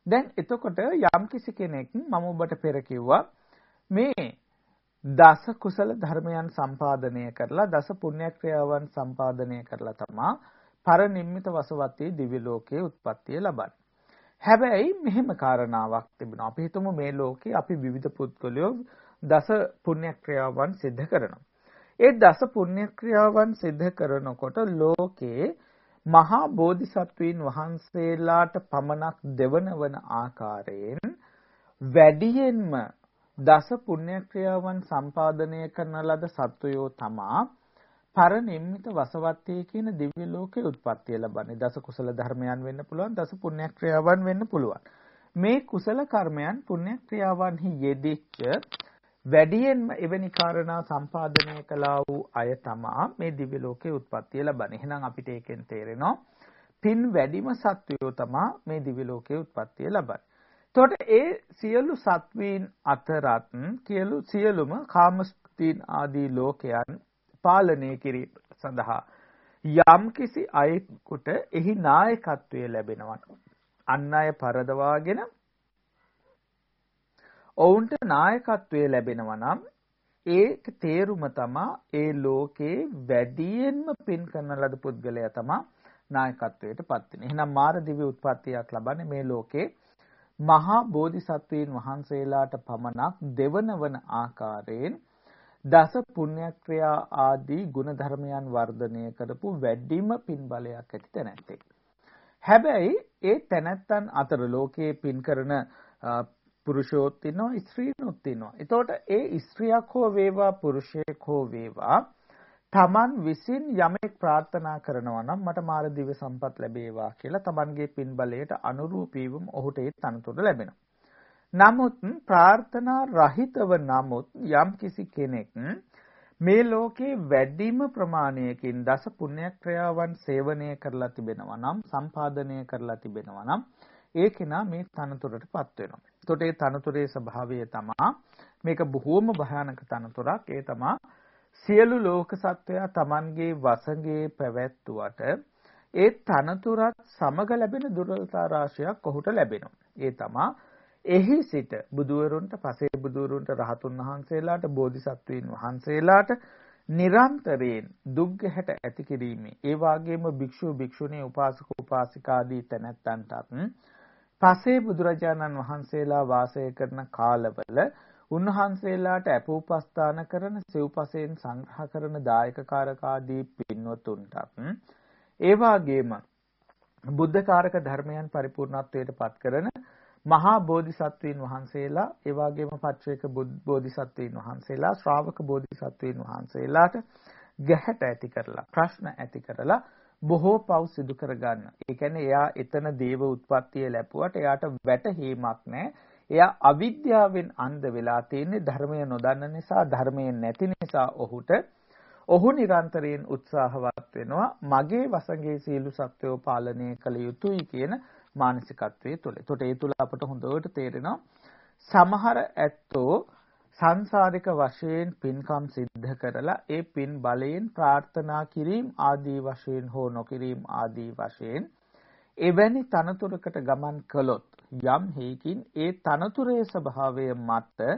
දැන් එතකොට යම්කිසි කෙනෙක් මම ඔබට පෙර කිව්වා මේ දස කුසල ධර්මයන් සම්පාදනය කරලා දස පුණ්‍ය ක්‍රියාවන් සම්පාදනය කරලා තමා පරිනිම්මිත වසවත්තේ දිව්‍ය ලෝකයේ උත්පත්තිය ලබන්නේ. හැබැයි මෙහෙම කාරණාවක් තිබෙනවා. අපි හිතමු මේ ලෝකේ අපි විවිධ පුද්ගලයෝ දස පුණ්‍ය ක්‍රියාවන් සිද්ධ කරනවා. ඒ දස පුණ්‍ය ක්‍රියාවන් සිද්ධ කරනකොට ලෝකේ මහා බෝධිසත්වීන් වහන්සේලාට පමණක් දෙවන වන ආකාරයෙන් වැඩියෙන්ම දස පුණ්‍ය ක්‍රියාවන් සම්පාදනය කරන ලද සත්වයෝ තමා පරනිම්මිත වසවත්තේ කියන දිව්‍ය ලෝකේ උත්පත්තිය ලබන්නේ. දස කුසල ධර්මයන් වෙන්න පුළුවන් දස පුණ්‍ය ක්‍රියාවන් වෙන්න පුළුවන්. මේ කුසල කර්මයන් පුණ්‍ය ක්‍රියාවන්හි යෙදිච්ච වැඩියෙන්ම එවැනි කාරණා සම්පාදනය කළා වූ අය තමා මේ දිව්‍ය ලෝකේ උත්පත්තිය ලබන්නේ. එහෙනම් අපිට ඒකෙන් තේරෙනවා පින් වැඩිම සත්වයෝ තමා මේ දිව්‍ය ලෝකයේ උත්පත්තිය ලබන්නේ. එතකොට ඒ සියලු සත්වීන් අතරත් කියලු සියලුම කාමස්තීන් ආදී ලෝකයන් පාලනය කිරීම සඳහා යම්කිසි අයෙකුට එහි නායකත්වය ලැබෙනවා. අන් අය පරදවාගෙන ඔවුන්ට නායකත්වය ලැබෙනවා නම් ඒක තේරුම තමා ඒ ලෝකේ වැඩියෙන්ම පින් කරන ලද පුද්ගලයා තමා නායකත්වයට පත් වෙන්නේ. එහෙනම් මාර දිව්‍ය උත්පත්තියක් ලබන්නේ මේ ලෝකේ මහා බෝධිසත්වයන් වහන්සේලාට පමණක් දෙවනවන ආකාරයෙන් දස පුණ්‍යක්‍රියා ආදී ගුණධර්මයන් වර්ධනය කරපු වැඩිම පින් බලයක් ඇති තැනැත්තෙක්. හැබැයි ඒ තැනැත්තන් අතර ලෝකයේ පින් කරන පුරුෂයෝත් ඉන්නවා ස්ත්‍රීනුත් ඉන්නවා. එතකොට ඒ ස්ත්‍රියක් හෝ වේවා පුරුෂයෙක් හෝ වේවා තමන් විසින් යමෙක් ප්‍රාර්ථනා කරනවා නම් මට මාර දිව්‍ය සම්පත් ලැබේවා කියලා තමන්ගේ පින් බලයට අනුරූපීවම ඔහුට ඒ තනතුර ලැබෙනවා. නමුත් ප්‍රාර්ථනා රහිතව නමුත් යම් කිසි කෙනෙක් මේ ලෝකේ වැඩිම ප්‍රමාණයකින් දස පුණ්‍ය ක්‍රියාවන් සේවනය කරලා තිබෙනවා නම් සම්පාදනය කරලා තිබෙනවා නම් ඒ කෙනා මේ තනතුරටපත් වෙනවා. එතකොට ඒ තනතුරේ ස්වභාවය තමා මේක බොහෝම භයානක තනතුරක්. ඒ තමා සියලු ලෝක සත්වයා Tamanගේ වසඟේ පැවැත්තුවට ඒ තනතුරත් සමග ලැබෙන දුර්වලතා රාශියක් ඔහුට ලැබෙනවා. ඒ තමා එහි සිට බුදුවරුන්ට පසේ බුදුවරුන්ට රහතුන් වහන්සේලාට බෝධිසත්වයින් වහන්සේලාට නිරන්තරයෙන් දුක් ගැහැට ඇති කිරීමේ ඒ වාගේම භික්ෂු භික්ෂුණී උපාසක උපාසිකාදී තැනැත්තන්ටත් පසේ බුදුරජාණන් වහන්සේලා වාසය කරන කාලවල උන්වහන්සේලාට අපෝපස්ථාන කරන සිව්පසයෙන් සංග්‍රහ කරන දායකකාරකාදී පින්වතුන්ටත් ඒ වගේම බුද්ධකාරක ධර්මයන් පරිපූර්ණත්වයට පත් කරන මහා බෝධිසත්වීන් වහන්සේලා ඒ වගේම පච්චේක බෝධිසත්වීන් වහන්සේලා ශ්‍රාවක බෝධිසත්වීන් වහන්සේලාට ගැහැට ඇති කරලා ප්‍රශ්න ඇති කරලා බොහෝ පව් සිදු කරගන්න. ඒ කියන්නේ එයා එතන දේව උත්පත්තිය ලැබුවට එයාට වැටහීමක් නැහැ. එයා අවිද්‍යාවෙන් අන්ධ වෙලා තියෙන්නේ ධර්මය නොදන්න නිසා ධර්මය නැති නිසා ඔහුට ඔහු නිරන්තරයෙන් උත්සාහවත් වෙනවා මගේ වසඟේ සීලු සත්වෝ පාලනය කළ යුතුයි කියන මානසිකත්වයේ තුල. ඒකට ඒ තුල අපට හොඳට තේරෙනවා සමහර ඇත්තෝ සංසාරික වශයෙන් පින්කම් සිද්ධ කරලා ඒ පින් බලයෙන් ප්‍රාර්ථනා කිරීම ආදී වශයෙන් හෝ නොකිරීම ආදී වශයෙන් එවැනි තනතුරකට ගමන් කළොත් යම් හේකින් ඒ තනතුරේ ස්වභාවය මත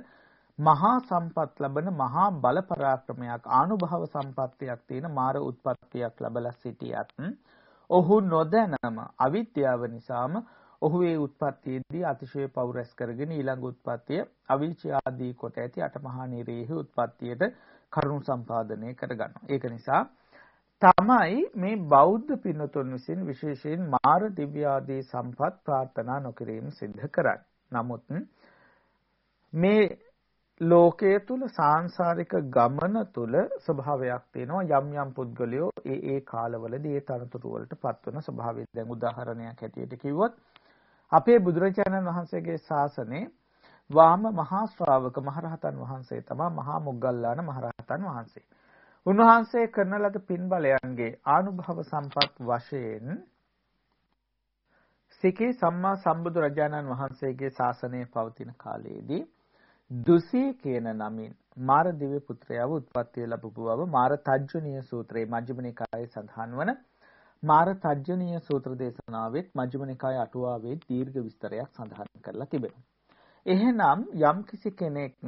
මහා සම්පත් ලබන මහා බල පරාක්‍රමයක් ආනුභව සම්පත්තියක් තියෙන මාර උත්පත්තියක් ලැබලා සිටියත් ඔහු නොදැනම අවිද්‍යාව නිසාම ඔහු ඒ උත්පත්තියේදී අතිශය පෞරස් කරගෙන ඊළඟ උත්පත්තිය අවීච ආදී කොට ඇති අටමහා නිරේහි උත්පත්තියට කරුණු සම්පාදනය කරගන්නවා. ඒක නිසා තමයි මේ බෞද්ධ පින්නතුන් විසින් විශේෂයෙන් මාර දිව්‍ය ආදී සම්පත් ප්‍රාර්ථනා නොකිරීම සිද්ධ කරන්නේ. නමුත් මේ ලෝකයේ තුල සාංශාරික ගමන තුල ස්වභාවයක් තියෙනවා යම් යම් පුද්ගලයෝ ඒ ඒ කාලවලදී ඒ තනතුරු වලට පත්වන ස්වභාවය. දැන් උදාහරණයක් හැටියට කිව්වොත් අපේ බුදුරජාණන් වහන්සේගේ ශාසනයේ වාම මහා ශ්‍රාවක මහරහතන් වහන්සේ තමයි මහා මොග්ගල්ලාන මහරහතන් වහන්සේ. උන්වහන්සේ කරන ලද පින් බලයන්ගේ ආනුභව සම්පත් වශයෙන් සිකේ සම්මා සම්බුදු රජාණන් වහන්සේගේ ශාසනය පවතින කාලයේදී දුසී කියන නමින් මාර දිව්‍ය පුත්‍රයාව උත්පත්ති ලැබපු බව මාර තජ්ජනීය සූත්‍රයේ මජ්ක්‍ධිම නිකායේ සඳහන් වන මාර තජ්ජනීය සූත්‍ර දේශනාවෙත් මජ්ක්‍ධිම නිකායේ අටුවාවේ දීර්ඝ විස්තරයක් සඳහන් කරලා තිබෙනවා. එහෙනම් යම්කිසි කෙනෙක්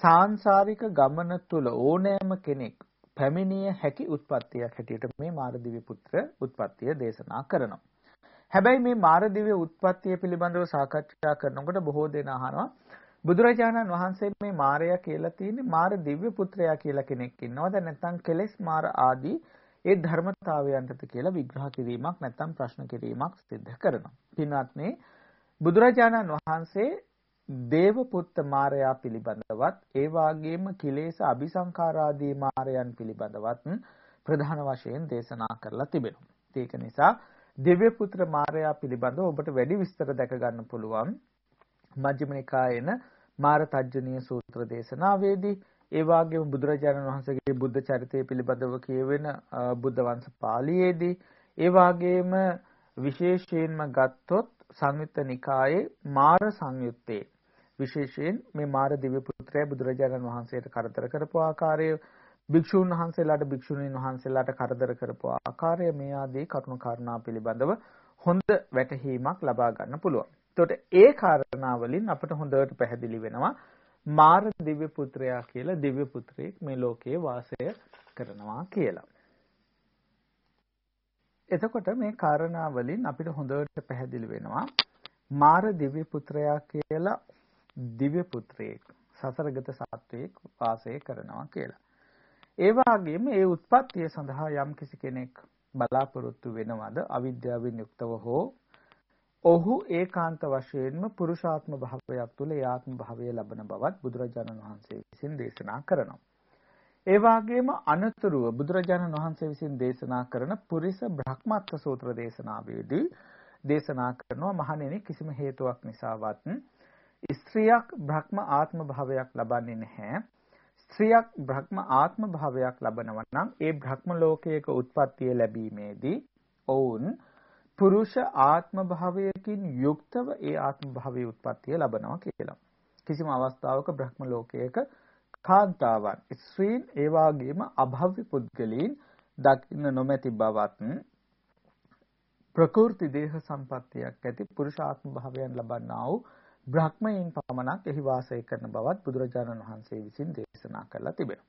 සාංශාරික ගමන තුල ඕනෑම කෙනෙක් පැමිණිය හැකි උත්පත්තියක් හැටියට මේ මාරදිව්‍ය පුත්‍ර උත්පත්තිය දේශනා කරනවා. හැබැයි මේ මාරදිව්‍ය උත්පත්තිය පිළිබඳව සාකච්ඡා කරනකොට බොහෝ දෙනා අහනවා බුදුරජාණන් වහන්සේ මේ මාරයා කියලා තියෙන්නේ මාර දිව්‍ය පුත්‍රයා කියලා කෙනෙක් ඉන්නවද නැත්නම් කෙලෙස් මාර ආදී ඒ ධර්මතාවයන්ටද කියලා විග්‍රහ කිරීමක් නැත්නම් ප්‍රශ්න කිරීමක් සිද්ධ කරනවා. පින්වත්නි බුදුරජාණන් වහන්සේ දේවපුත්ත මාරයා පිළිබඳවත් ඒ වාගේම කිලේශ අபிසංකාරාදී මාරයන් පිළිබඳවත් ප්‍රධාන වශයෙන් දේශනා කරලා තිබෙනවා. ඒක නිසා දිව්‍යපුත්‍ර මාරයා පිළිබඳව ඔබට වැඩි විස්තර දැක ගන්න පුළුවන් මජ්ක්‍ධිම නිකායේන මාර තජ්ජනීය සූත්‍ර දේශනාවේදී ඒ වගේම බුදුරජාණන් වහන්සේගේ බුද්ධ චරිතය පිළිබඳව කියවෙන බුද්ධ වංශ පාළියේදී ඒ වාගේම විශේෂයෙන්ම ගත්තොත් සංයුත්ත නිකායේ මාර සංයුත්තේ විශේෂයෙන් මේ මාර දිව්‍ය පුත්‍රයා බුදුරජාණන් වහන්සේට කරදර කරපු ආකාරය භික්ෂුන් වහන්සේලාට භික්ෂුණීන් වහන්සේලාට කරදර කරපු ආකාරය මේ ආදී කරුණු කාරණා පිළිබඳව හොඳ වැටහීමක් ලබා ගන්න පුළුවන්. එතකොට ඒ කාරණා වලින් අපට හොඳට පැහැදිලි වෙනවා මාර දිව්‍ය පුත්‍රයා කියලා දිව්‍ය පුත්‍රයෙක් මේ ලෝකයේ වාසය කරනවා කියලා. එතකොට මේ කාරණා වලින් අපිට හොඳට පැහැදිලි වෙනවා මාර දිව්‍ය පුත්‍රයා කියලා දිව්‍ය පුත්‍රයෙක් සසරගත සත්වයෙක් වාසය කරනවා කියලා. ඒ වගේම ඒ උත්පත්තිය සඳහා යම් කිසි කෙනෙක් බලාපොරොත්තු වෙනවද අවිද්‍යාවෙන් යුක්තව හෝ ඔහු ඒකාන්ත වශයෙන්ම පුරුෂාත්ම භාවයක් තුළ ඒ ආත්ම භාවය ලබන බවත් බුදුරජාණන් වහන්සේ විසින් දේශනා කරනවා. ඒ වගේම අනතුරුව බුදුරජාණන් වහන්සේ විසින් දේශනා කරන පුරිස බ්‍රහ්මත්ව සූත්‍ර දේශනාවේදී දේශනා කරනවා මහණෙනි කිසිම හේතුවක් නිසාවත් ස්ත්‍රියක් බ්‍රහ්ම ආත්ම භාවයක් ලබන්නේ නැහැ. ස්ත්‍රියක් බ්‍රහ්ම ආත්ම භාවයක් ලබනවා නම් ඒ බ්‍රහ්ම ලෝකයක උත්පත්තිය ලැබීමේදී ඔවුන් පුරුෂ ආත්ම භාවයකින් යුක්තව ඒ ආත්ම භාවයේ උත්පත්තිය ලබනවා කියලා. කිසිම අවස්ථාවක බ්‍රහ්ම ලෝකයක කාන්තාවන් ස්ත්‍රීන් ඒ වාගේම අභව්‍ය පුද්ගලයන් දකින්න නොමැති බවත් ප්‍රකෘති දේහ සම්පත්තියක් ඇති පුරුෂ ආත්ම භාවයන් ලබන්නා වූ බ්‍රහ්මයන් පමණක් එහි වාසය කරන බවත් බුදුරජාණන් වහන්සේ විසින් දේශනා කරලා තිබෙනවා.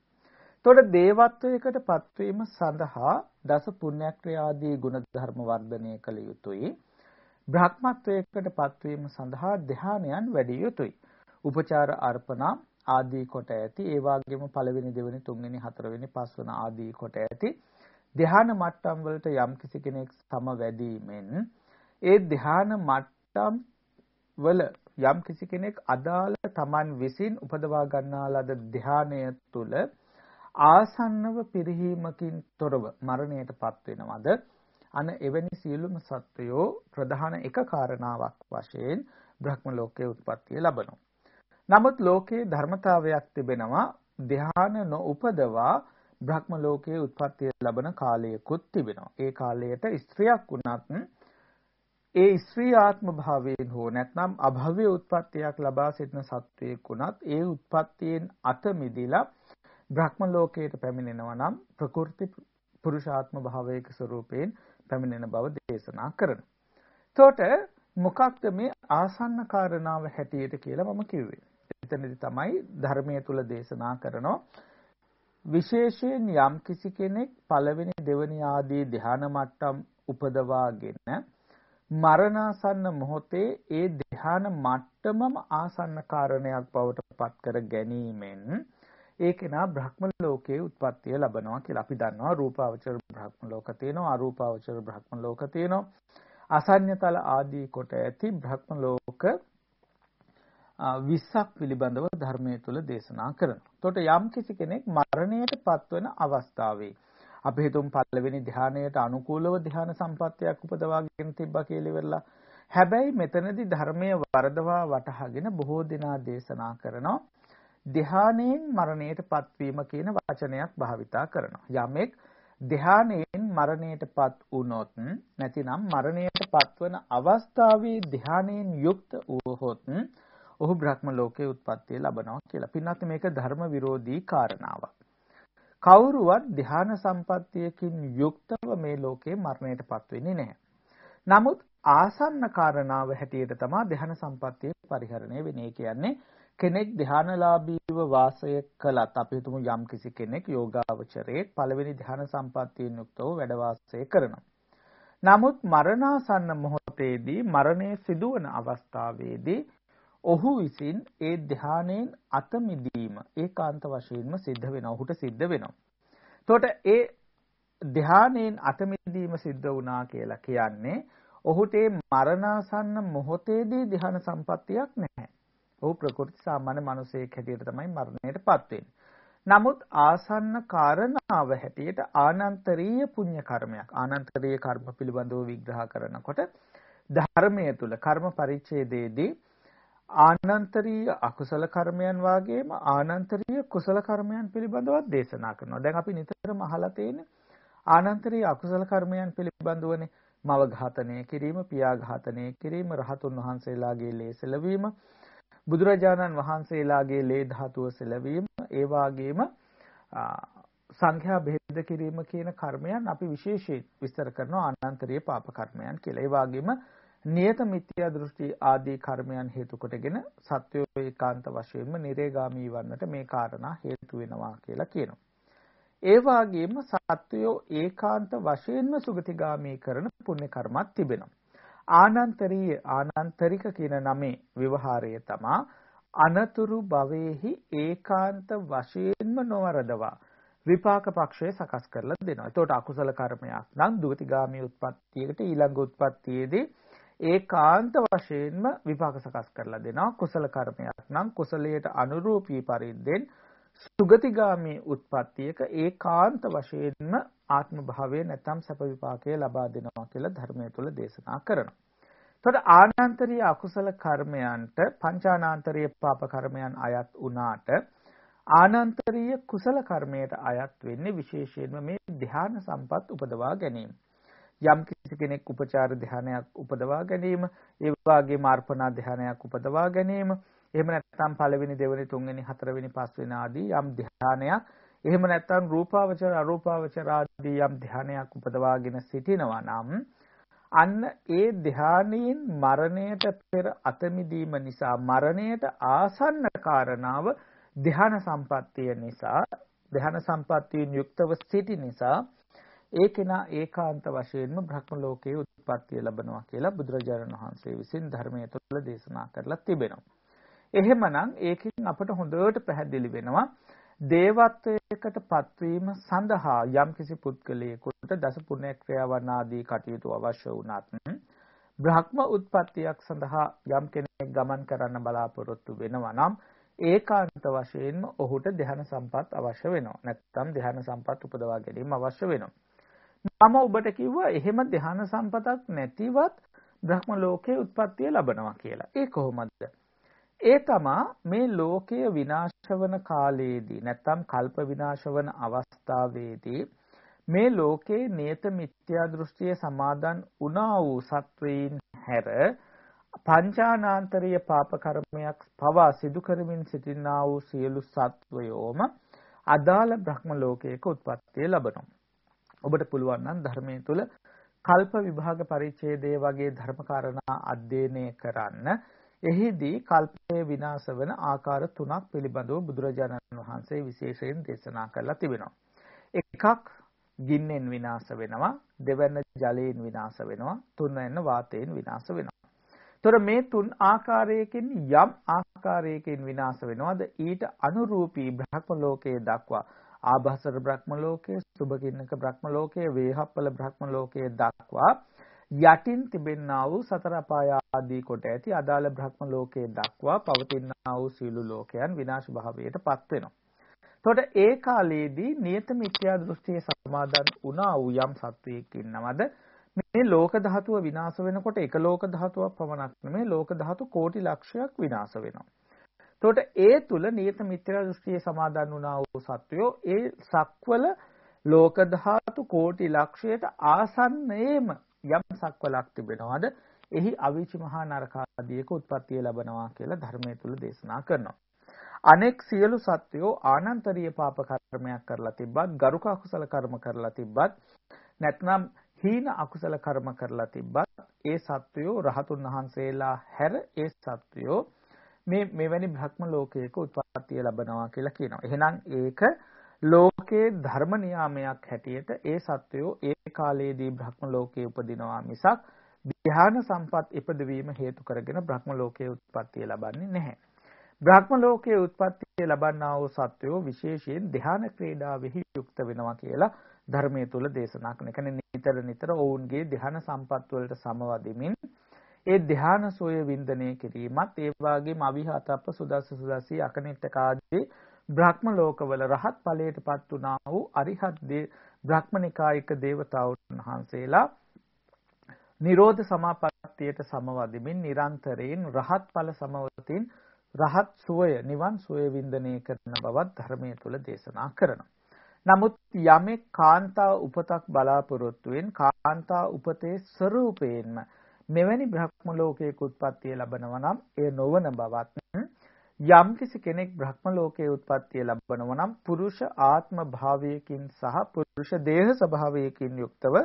එතකොට දේවත්වයකට පත්වීම සඳහා දස පුණ්‍යක්‍රියාදී ගුණධර්ම වර්ධනය කළ යුතුයි. බ්‍රහ්මත්වයකට පත්වීම සඳහා ධානයන් වැඩි යුතුයි. උපචාර අර්පණා ආදී කොට ඇති ඒ වගේම පළවෙනි දෙවෙනි තුන්වෙනි හතරවෙනි පස්වන ආදී කොට ඇති ධ්‍යාන මට්ටම් වලට යම් කිසි කෙනෙක් සම වැඩිමෙන් ඒ ධ්‍යාන මට්ටම් වල යම් කිසි කෙනෙක් අදාළ Taman විසින් උපදවා ගන්නා ලද ධානය තුල ආසන්නව පිරිහීමකින් තොරව මරණයටපත් වෙනවද අන එවැනි සියලුම සත්වයෝ ප්‍රධාන එක කාරණාවක් වශයෙන් බ්‍රහ්ම ලෝකයේ උත්පත්තිය ලබනවා. නමුත් ලෝකයේ ධර්මතාවයක් තිබෙනවා ධ්‍යාන නොඋපදවා බ්‍රහ්ම ලෝකයේ උත්පත්තිය ලබන කාලයකුත් තිබෙනවා. ඒ කාලයට ස්ත්‍රියක් වුණත් ඒ ස්ත්‍රී ආත්ම භාවයෙන් හෝ නැත්නම් අභව්‍ය උත්පත්තියක් ලබා සිටින සත්වයෙක් වුණත් ඒ උත්පත්තියෙන් අත මිදලා බ්‍රහ්ම ලෝකයට පැමිණෙනවා නම් ප්‍රකෘති පුරුෂාත්ම භාවයක ස්වરૂපයෙන් පැමිණෙන බව දේශනා කරනවා. එතකොට මොකක්ද මේ ආසන්න කාරණාව හැටියට කියලා මම කිව්වේ. එතනදි තමයි ධර්මයේ තුල දේශනා කරනවා විශේෂයෙන් යම් කිසි කෙනෙක් පළවෙනි දෙවෙනි ආදී ධ්‍යාන මට්ටම් උපදවාගෙන මරණාසන්න මොහොතේ ඒ ධ්‍යාන මට්ටමම ආසන්න කාරණයක් බවට පත් කර ගැනීමෙන් ඒ කෙනා බ්‍රහ්ම ලෝකයේ උත්පත්තිය ලබනවා කියලා අපි දන්නවා රූපාවචර බ්‍රහ්ම ලෝක තියෙනවා අරූපාවචර බ්‍රහ්ම ලෝක තියෙනවා අසඤ්ඤතල ආදී කොට ඇති බ්‍රහ්ම ලෝක 20ක් පිළිබඳව ධර්මයේ තුල දේශනා කරනවා. එතකොට යම් කිසි කෙනෙක් මරණයට පත්වන අවස්ථාවේ අපි හිතමු පළවෙනි ධානයට අනුකූලව ධාන සම්පත්තියක් උපදවාගෙන තිබ්බා කියලා ඉවරලා. හැබැයි මෙතනදී ධර්මයේ වරදවා වටහාගෙන බොහෝ දෙනා දේශනා කරනවා ධානයෙන් මරණයට පත්වීම කියන වචනයක් භාවිතා කරනවා. යමෙක් ධානයෙන් මරණයටපත් වුනොත් නැතිනම් මරණයට පත්වන අවස්ථාවේ ධානයෙන් යුක්ත වූහොත් ඔහු බ්‍රහ්ම ලෝකයේ උත්පත්තිය ලබනවා කියලා. පින්නත් මේක ධර්ම විරෝධී කාරණාවක්. කවුරුවත් ධ්‍යාන සම්පත්තියකින් යුක්තව මේ ලෝකේ මරණයටපත් වෙන්නේ නැහැ. නමුත් ආසන්න කාරණාව හැටියට තමයි ධ්‍යාන සම්පත්තිය පරිහරණය වෙන්නේ. කියන්නේ කෙනෙක් ධ්‍යානලාභීව වාසය කළත් අපි හිතමු යම් කිසි කෙනෙක් යෝගාවචරයේ පළවෙනි ධ්‍යාන සම්පත්තියෙන් යුක්තව වැඩ වාසය කරනවා. නමුත් මරණාසන්න මොහොතේදී මරණය සිදුවන අවස්ථාවේදී ඔහු විසින් ඒ ධානයෙන් අත මිදීම ඒකාන්ත වශයෙන්ම සිද්ධ වෙනවා. ඔහුට සිද්ධ වෙනවා. එතකොට ඒ ධානයෙන් අත මිදීම සිද්ධ වුණා කියලා කියන්නේ ඔහුට ඒ මරණාසන්න මොහොතේදී ධ්‍යාන සම්පත්තියක් නැහැ. ඔහු ප්‍රකෘති සාමාන්‍ය මිනිසෙක් හැටියට තමයි මරණයටපත් වෙන්නේ. නමුත් ආසන්න කාරණාව හැටියට ආනන්තරීය පුණ්‍ය කර්මයක් ආනන්තරීය කර්ම පිළිබඳව විග්‍රහ කරනකොට ධර්මයේ තුල කර්ම පරිච්ඡේදයේදී ආනන්තරීය අකුසල කර්මයන් වාගේම ආනන්තරීය කුසල කර්මයන් පිළිබඳව දේශනා කරනවා. දැන් අපි නිතරම අහලා තියෙන ආනන්තරී අකුසල කර්මයන් පිළිබඳවනේ මව ඝාතනය කිරීම, පියා ඝාතනය කිරීම, රහතුන් වහන්සේලාගේ ලේ සෙලවීම, බුදුරජාණන් වහන්සේලාගේ ලේ ධාතුව සෙලවීම, ඒ වාගේම සංඛ්‍යා බෙහෙද කිරීම කියන කර්මයන් අපි විශේෂයෙන් විස්තර කරනවා ආනන්තරීය පාප කර්මයන් කියලා. ඒ වගේම නියත මිත්‍යා දෘෂ්ටි ආදී කර්මයන් හේතු කොටගෙන සත්වෝ ඒකාන්ත වශයෙන්ම නිරේගාමී වන්නට මේ කාරණා හේතු වෙනවා කියලා කියනවා. ඒ වගේම සත්වෝ ඒකාන්ත වශයෙන්ම සුගතිගාමී කරන පුණ්‍ය කර්මත් තිබෙනවා. ආනන්තරීය ආනන්තරික කියන නමේ විවහාරය තමා අනතුරු භවයේහි ඒකාන්ත වශයෙන්ම නොවරදවා විපාක පක්ෂය සකස් කරලා දෙනවා. එතකොට අකුසල කර්මයක් නම් දුගතිගාමී උත්පත්තියකට ඊළඟ උත්පත්තියේදී ඒකාන්ත වශයෙන්ම විපාක සකස් කරලා දෙනවා. කුසල කර්මයක් නම් කුසලයට අනුරූපී පරිද්දෙන් සුගතිගාමී උත්පත්තියක ඒකාන්ත වශයෙන්ම ආත්ම භාවය නැත්නම් සැප විපාකය ලබා දෙනවා කියලා ධර්මයේ තුල දේශනා කරනවා. එතකොට ආනන්තරීය අකුසල කර්මයන්ට පංචානාන්තරීය පාප කර්මයන් අයත් වුණාට ආනන්තරීය කුසල කර්මයට අයත් වෙන්නේ විශේෂයෙන්ම මේ ධ්‍යාන සම්පත් උපදවා ගැනීම. යම් කිසි කෙනෙක් උපචාර ධ්‍යානයක් උපදවා ගැනීම, ඒ වගේම අර්පණා ධ්‍යානයක් උපදවා ගැනීම, එහෙම නැත්නම් පළවෙනි, දෙවෙනි, තුන්වෙනි, හතරවෙනි, පස්වෙනි ආදී යම් ධ්‍යානයක්, එහෙම නැත්නම් රූපාවචර, අරූපාවචර ආදී යම් ධ්‍යානයක් උපදවාගෙන සිටිනවා නම් අන්න ඒ ධ්‍යානයෙන් මරණයට පෙර අතමිදීම නිසා මරණයට ආසන්න කාරණාව ධ්‍යාන සම්පත්තිය නිසා ධ්‍යාන සම්පත්තියෙන් යුක්තව සිටි නිසා ඒ කෙනා ඒකාන්ත වශයෙන්ම බ්‍රහ්ම ලෝකයේ උත්පත්තිය ලබනවා කියලා බුදුරජාණන් වහන්සේ විසින් ධර්මයේ තුල දේශනා කරලා තිබෙනවා. එහෙමනම් ඒකෙන් අපට හොඳට පැහැදිලි වෙනවා දේවත්වයකට පත්වීම සඳහා යම්කිසි පුද්ගලයෙකුට දස පුණ්‍ය ක්‍රියාවන් ආදී කටයුතු අවශ්‍ය වුණත් බ්‍රහ්ම උත්පත්තියක් සඳහා යම් කෙනෙක් ගමන් කරන්න බලාපොරොත්තු වෙනවා නම් ඒකාන්ත වශයෙන්ම ඔහුට ධ්‍යාන සම්පත් අවශ්‍ය වෙනවා. නැත්නම් ධ්‍යාන සම්පත් උපදවා ගැනීම අවශ්‍ය වෙනවා. මම ඔබට කිව්වා එහෙම ධ්‍යාන සම්පතක් නැතිවත් බ්‍රහ්ම ලෝකයේ උත්පත්තිය ලබනවා කියලා. ඒ කොහොමද? ඒ තමා මේ ලෝකය විනාශ වන කාලයේදී නැත්නම් කල්ප විනාශ වන අවස්ථාවේදී මේ ලෝකේ නියත මිත්‍යා දෘෂ්ටිය සමාදන් වුණා වූ සත්වයින් හැර පංචානාන්තරීය පාප කර්මයක් පවා සිදු කරමින් සිටිනා වූ සියලු සත්වයෝම අදාළ බ්‍රහ්ම ලෝකයක උත්පත්තිය ලබනවා. ඔබට පුළුවන් නම් ධර්මයේ තුල කල්ප විභාග පරිච්ඡේදයේ වගේ ධර්මකාරණා අධ්‍යයනය කරන්න. එහිදී කල්පයේ විනාශ වන ආකාර තුනක් පිළිබඳව බුදුරජාණන් වහන්සේ විශේෂයෙන් දේශනා කරලා තිබෙනවා. එකක් ගින්නෙන් විනාශ වෙනවා, දෙවැන්න ජලයෙන් විනාශ වෙනවා, තුන්වැන්න වාතයෙන් විනාශ වෙනවා. තොර මේ තුන් ආකාරයකින් යම් ආකාරයකින් විනාශ වෙනවද ඊට අනුරූපී බ්‍රහ්ම ලෝකයේ දක්වා ආභාසර බ්‍රහ්ම ලෝකයේ සුභකින්නක බ්‍රහ්ම ලෝකයේ වේහප්පල බ්‍රහ්ම ලෝකයේ දක්වා යටින් තිබෙන්නා වූ සතර අපාය ආදී කොට ඇති අදාළ බ්‍රහ්ම ලෝකයේ දක්වා පවතිනා වූ සීළු ලෝකයන් විනාශ භාවයට පත් වෙනවා. එතකොට ඒ කාලයේදී නියත මිත්‍යා දෘෂ්ටියේ සමාදන් වුණා වූ යම් සත්වයෙක් ඉන්නවද මේ ලෝක ධාතුව විනාශ වෙනකොට එක ලෝක ධාතුවක් පමණක් නෙමෙයි ලෝක ධාතු කෝටි ලක්ෂයක් විනාශ වෙනවා. එතකොට ඒ තුල නියත මිත්‍යා දෘෂ්ටියේ සමාදන් වුණා වූ සත්වයෝ ඒ සක්වල ලෝක ධාතු කෝටි ලක්ෂයට ආසන්නයේම යම් සක්වලක් තිබෙනවද එහි අවිචි මහා නරක ආදීක උත්පත්තිය ලැබනවා කියලා ධර්මයේ තුල දේශනා කරනවා. අනෙක් සියලු සත්වයෝ ආනන්තරීය පාප කර්මයක් කරලා තිබ්බත් ගරුක අකුසල කර්ම කරලා තිබ්බත් නැත්නම් හීන අකුසල කර්ම කරලා තිබ්බත් ඒ සත්වයෝ රහතුන් වහන්සේලා හැර ඒ සත්වයෝ මේ මෙවැනි භ්‍රම ලෝකයක උත්පත්තිය ලබනවා කියලා කියනවා. එහෙනම් ඒක ලෝකේ ධර්ම නියාමයක් හැටියට ඒ සත්වයෝ ඒ කාලයේදී භ්‍රම ලෝකයේ උපදිනවා මිසක් ධ්‍යාන සම්පත් ඉපදවීම හේතු කරගෙන භ්‍රම ලෝකයේ උත්පත්තිය ලබන්නේ නැහැ. බ්‍රහ්ම ලෝකයේ උත්පත්තිය ලබන්නා වූ සත්වයෝ විශේෂයෙන් ධ්‍යාන ක්‍රීඩාවෙහි යුක්ත වෙනවා කියලා ධර්මයේ තුල දේශනා කරන. ඒ නිතර නිතර ඔවුන්ගේ ධ්‍යාන සම්පත් වලට සමවදිමින් ඒ ධ්‍යාන සෝය වින්දනය කිරීමත් ඒ වගේම අවිහතප්ප සුදස්ස සුදස්සී අකනිට්ඨක ආදී බ්‍රහ්ම ලෝකවල රහත් ඵලයටපත් වුණා වූ අරිහත් දේ බ්‍රහ්මනිකායික දේවතාවුන් වහන්සේලා නිරෝධ සමාපත්තියට සමවදිමින් නිරන්තරයෙන් රහත් ඵල සමවතින් රහත් සුවය නිවන් සුවය වින්දනය කරන බවත් ධර්මයේ තුල දේශනා කරනවා. නමුත් යමෙක් කාන්තා උපතක් බලාපොරොත්තු වෙන කාන්තා උපතේ ස්වરૂපයෙන්ම මෙවැනි බ්‍රහ්ම ලෝකයක උත්පත්තිය ලබනවා නම් එය නොවන බවත් යම්කිසි කෙනෙක් බ්‍රහ්ම ලෝකයේ උත්පත්තිය ලබනවා නම් පුරුෂ ආත්ම භාවයකින් සහ පුරුෂ දේහ ස්වභාවයකින් යුක්තව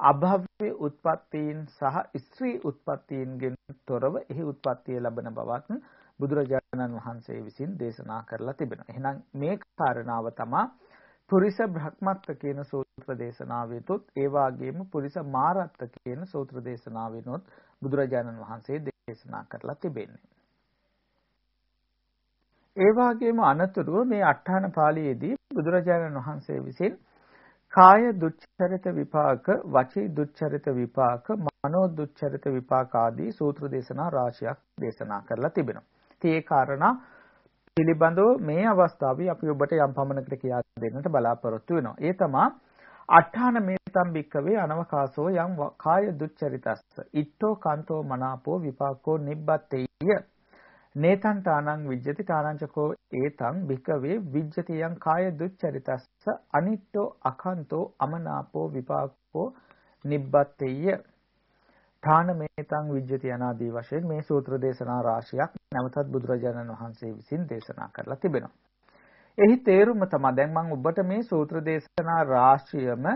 අභව්‍ය උත්පත්තීන් සහ ස්ත්‍රී උත්පත්තීන්ගෙන් තොරව එහි උත්පත්තිය ලබන බවත් බුදුරජාණන් වහන්සේ විසින් දේශනා කරලා තිබෙනවා. එහෙනම් මේ කාරණාව තමයි පුරිස බ්‍රහ්මත්ත කියන සූත්‍ර දේශනාවෙතුත් ඒ වගේම පුරිස මාරත්ත කියන සූත්‍ර දේශනාවෙනොත් බුදුරජාණන් වහන්සේ දේශනා කරලා තිබෙන්නේ. ඒ වගේම අනතුරුව මේ අට ဋ ාණ පාළියේදී බුදුරජාණන් වහන්සේ විසින් කාය දුච්චරිත විපාක, වචී දුච්චරිත විපාක, මනෝ දුච්චරිත විපාක ආදී සූත්‍ර දේශනා රාශියක් දේශනා කරලා තිබෙනවා. ඉතින් ඒ කාරණා පිළිබඳව මේ අවස්ථාවේ අපි ඔබට යම් පමණකට කියා දෙන්නට බලාපොරොත්තු වෙනවා. ඒ තමා අට්ඨාන මේතම් භික්කවේ අනවකාසෝ යම් කාය දුච්චරිතස්ස. ඉත්තෝ කන්තෝ මනාපෝ විපාකෝ නිබ්බත්තේය. නේතං තානං විජ්ජති තානංචකෝ ඒතං භික්කවේ විජ්ජති යම් කාය දුච්චරිතස්ස. අනිත්තෝ අකන්තෝ අමනාපෝ විපාකෝ නිබ්බත්තේය. ථානමේතං විජ්ජති අනාදී වශයෙන් මේ සූත්‍ර දේශනා රාශියක් නැවතත් බුදුරජාණන් වහන්සේ විසින් දේශනා කරලා තිබෙනවා. එහි තේරුම තමයි දැන් මම ඔබට මේ සූත්‍ර දේශනා රාශියම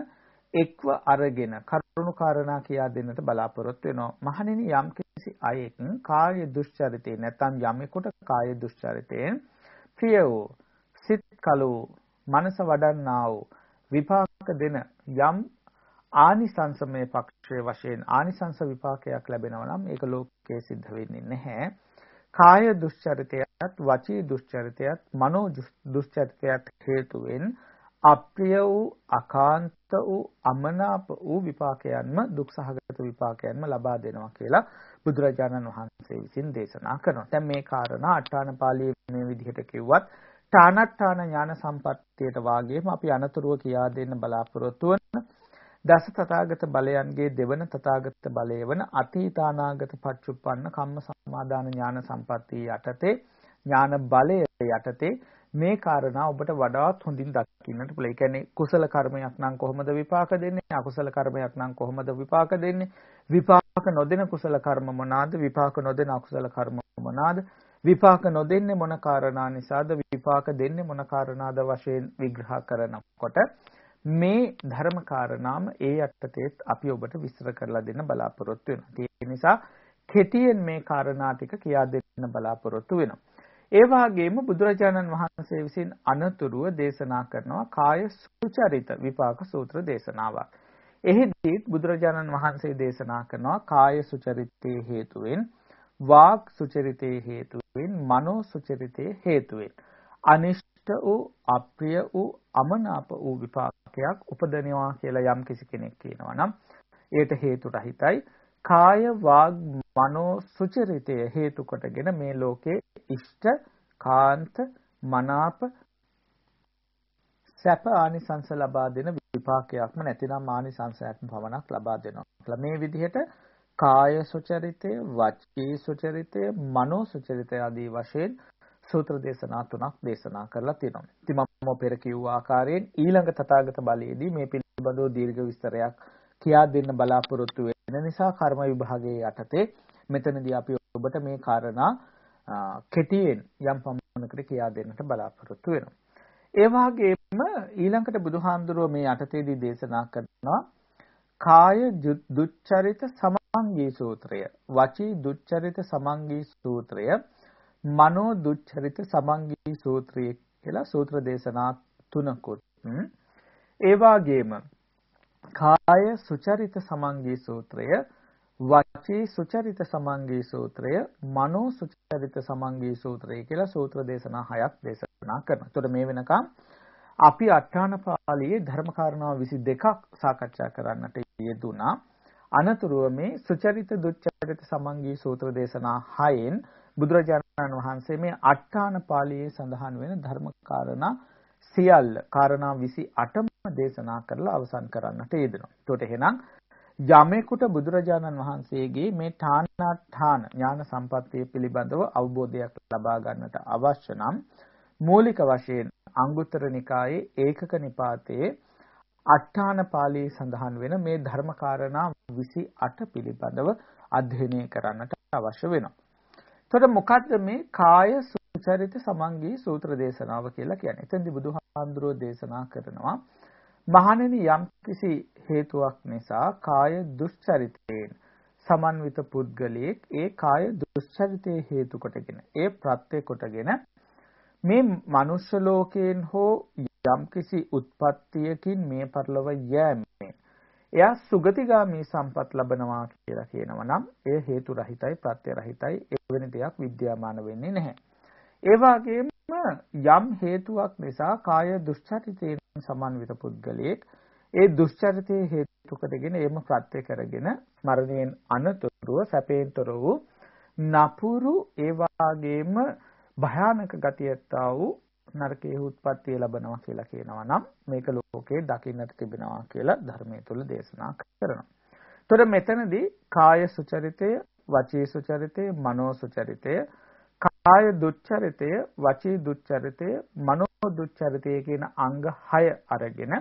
එක්ව අරගෙන කරුණු කාරණා කියා දෙන්නට බලාපොරොත්තු වෙනවා. මහණෙනි යම් කිසි අයෙක් කාය දුෂ්චරිතේ නැත්නම් යමෙකුට කාය දුෂ්චරිතයෙන් ප්‍රිය වූ සිත් කලෝ මනස වඩන්නා වූ විපාක දෙන යම් ආනිසංසමය පක්ෂයේ වශයෙන් ආනිසංස විපාකයක් ලැබෙනවා නම් ඒක ලෝකයේ සිද්ධ වෙන්නේ නැහැ. කාය දුෂ්චරිතයත් වචී දුෂ්චරිතයත් මනෝ දුෂ්චරිතයත් හේතුවෙන් අප්‍රිය වූ අකාන්ත වූ අමනාප වූ විපාකයන්ම දුක් සහගත විපාකයන්ම ලබා දෙනවා කියලා බුදුරජාණන් වහන්සේ විසින් දේශනා කරනවා. දැන් මේ කාරණා අට්ඨාන පාළියේ මේ විදිහට කිව්වත් ඨානට්ඨාන ඥාන සම්පත්තියට වාගේම අපි අනතුරුව කියා දෙන්න බලාපොරොත්තු වන දස තථාගත බලයන්ගේ දෙවන තථාගත බලය වන අතීතානාගත පච්චුප්පන්න කම්ම සමාදාන ඥාන සම්පත්තිය යටතේ ඥාන බලය යටතේ මේ කාරණා ඔබට වඩාත් හොඳින් දකින්නට පුළුවන්. ඒ කියන්නේ කුසල කර්මයක් නම් කොහොමද විපාක දෙන්නේ? අකුසල කර්මයක් නම් කොහොමද විපාක දෙන්නේ? විපාක නොදෙන කුසල කර්ම මොනවාද? විපාක නොදෙන අකුසල කර්ම මොනවාද? විපාක නොදෙන්නේ මොන කාරණා නිසාද? විපාක දෙන්නේ මොන කාරණාද වශයෙන් විග්‍රහ කරනකොට මේ ධර්ම කාරණාම ඒ යටතේත් අපි ඔබට විස්තර කරලා දෙන්න බලාපොරොත්තු වෙනවා. ඒ නිසා කෙටියෙන් මේ කාරණා ටික කියා දෙන්න බලාපොරොත්තු වෙනවා. ඒ වගේම බුදුරජාණන් වහන්සේ විසින් අනතුරුව දේශනා කරනවා කාය සුචරිත විපාක සූත්‍ර දේශනාවක්. එහිදී බුදුරජාණන් වහන්සේ දේශනා කරනවා කාය සුචරිතයේ හේතුවෙන් වාක් සුචරිතයේ හේතුවෙන් මනෝ සුචරිතයේ හේතුවෙන් අනිෂ්ට වූ අප්‍රිය වූ අමනාප වූ විපාකයක් උපදනවා කියලා යම් කිසි කෙනෙක් කියනවා නම් ඒට හේතු රහිතයි කාය වාග් මනෝ සුචරිතය හේතු කොටගෙන මේ ලෝකේ ඉෂ්ට කාන්ත මනාප සැප ආනිසංස ලබා දෙන විපාකයක්ම නැතිනම් ආනිසංසයක්ම පමණක් ලබා දෙනවා. මේ විදිහට කාය සුචරිතය, වචී සුචරිතය, මනෝ සුචරිතය ආදී වශයෙන් සූත්‍ර දේශනා තුනක් දේශනා කරලා තියෙනවා. ඉතින් මම පෙර කිව්ව ආකාරයෙන් ඊළඟ තථාගත බලයේදී මේ පිළිබඳව දීර්ඝ විස්තරයක් කියා දෙන්න බලාපොරොත්තු වෙන නිසා කර්ම විභාගයේ යටතේ මෙතනදී අපි ඔබට මේ කාරණා කෙටියෙන් යම් පමණකට කියා දෙන්නට බලාපොරොත්තු වෙනවා. ඒ වගේම ඊළඟට බුදුහාමුදුරුව මේ යටතේදී දේශනා කරනවා කාය දුච්චරිත සමංගී සූත්‍රය, වචී දුච්චරිත සමංගී සූත්‍රය මනෝ දුච්චරිත සමංගී සූත්‍රය කියලා සූත්‍ර දේශනා තුනකුත් ඒ වාගේම කාය සුචරිත සමංගී සූත්‍රය වචී සුචරිත සමංගී සූත්‍රය මනෝ සුචරිත සමංගී සූත්‍රය කියලා සූත්‍ර දේශනා හයක් දේශනා කරනවා. එතකොට මේ වෙනකම් අපි අට්ඨාන පාළියේ ධර්ම කාරණා 22ක් සාකච්ඡා කරන්නට යෙදුනා. අනතුරුව මේ සුචරිත දුච්චරිත සමංගී සූත්‍ර දේශනා 6න් බුදුරජාණන් වහන්සේ මේ අට්ඨාන පාළියේ සඳහන් වෙන ධර්ම කාරණා සියල්ල කාරණා 28ම දේශනා කරලා අවසන් කරන්නට යෙදෙනවා. ඒකට එහෙනම් යමෙකුට බුදුරජාණන් වහන්සේගේ මේ ඨානාඨාන ඥාන සම්පත්තිය පිළිබඳව අවබෝධයක් ලබා ගන්නට අවශ්‍ය නම් මූලික වශයෙන් අංගුත්තර නිකායේ ඒකක නිපාතයේ අට්ඨාන පාළියේ සඳහන් වෙන මේ ධර්මකාරණා 28 පිළිබඳව අධ්‍යයනය කරන්නට අවශ්‍ය වෙනවා. එතකොට මොකද්ද මේ කාය සුචරිත සමංගී සූත්‍ර දේශනාව කියලා කියන්නේ? එතෙන්දී බුදුහාඳුරෝ දේශනා කරනවා මහණෙනි යම් කිසි හේතුවක් නිසා කාය දුස්චරිතයෙන් සමන්විත පුද්ගලයෙක් ඒ කාය දුස්චරිතයේ හේතු කොටගෙන ඒ ප්‍රත්‍ය කොටගෙන මේ මනුෂ්‍ය ලෝකයෙන් හෝ යම්කිසි උත්පත්තියකින් මේ පරිලව යෑමෙන් එයා සුගතිගාමී සම්පත් ලබනවා කියලා කියනවා නම් එය හේතු රහිතයි ප්‍රත්‍ය රහිතයි එවැනි දෙයක් විද්‍යාමාන වෙන්නේ නැහැ. ඒ වගේම යම් හේතුවක් නිසා කාය දුස්චරිතයෙන් සමන්විත පුද්ගලයෙක් ඒ දුස්චරිතයේ හේතු කොටගෙන එම ප්‍රත්‍ය කරගෙන මරණයෙන් අනතුරුව සැපේන්තර වූ නපුරු ඒ වගේම භයානක ගතියත්තා වූ නරකයේ උත්පත්තිය ලබනවා කියලා කියනවා නම් මේක ලෝකේ දකින්නට තිබෙනවා කියලා ධර්මයේ තුල දේශනා කරනවා. ତොර මෙතනදී කාය සුචරිතය, වචී සුචරිතය, මනෝ සුචරිතය, කාය දුච්චරිතය, වචී දුච්චරිතය, මනෝ දුච්චරිතය කියන අංග 6 අරගෙන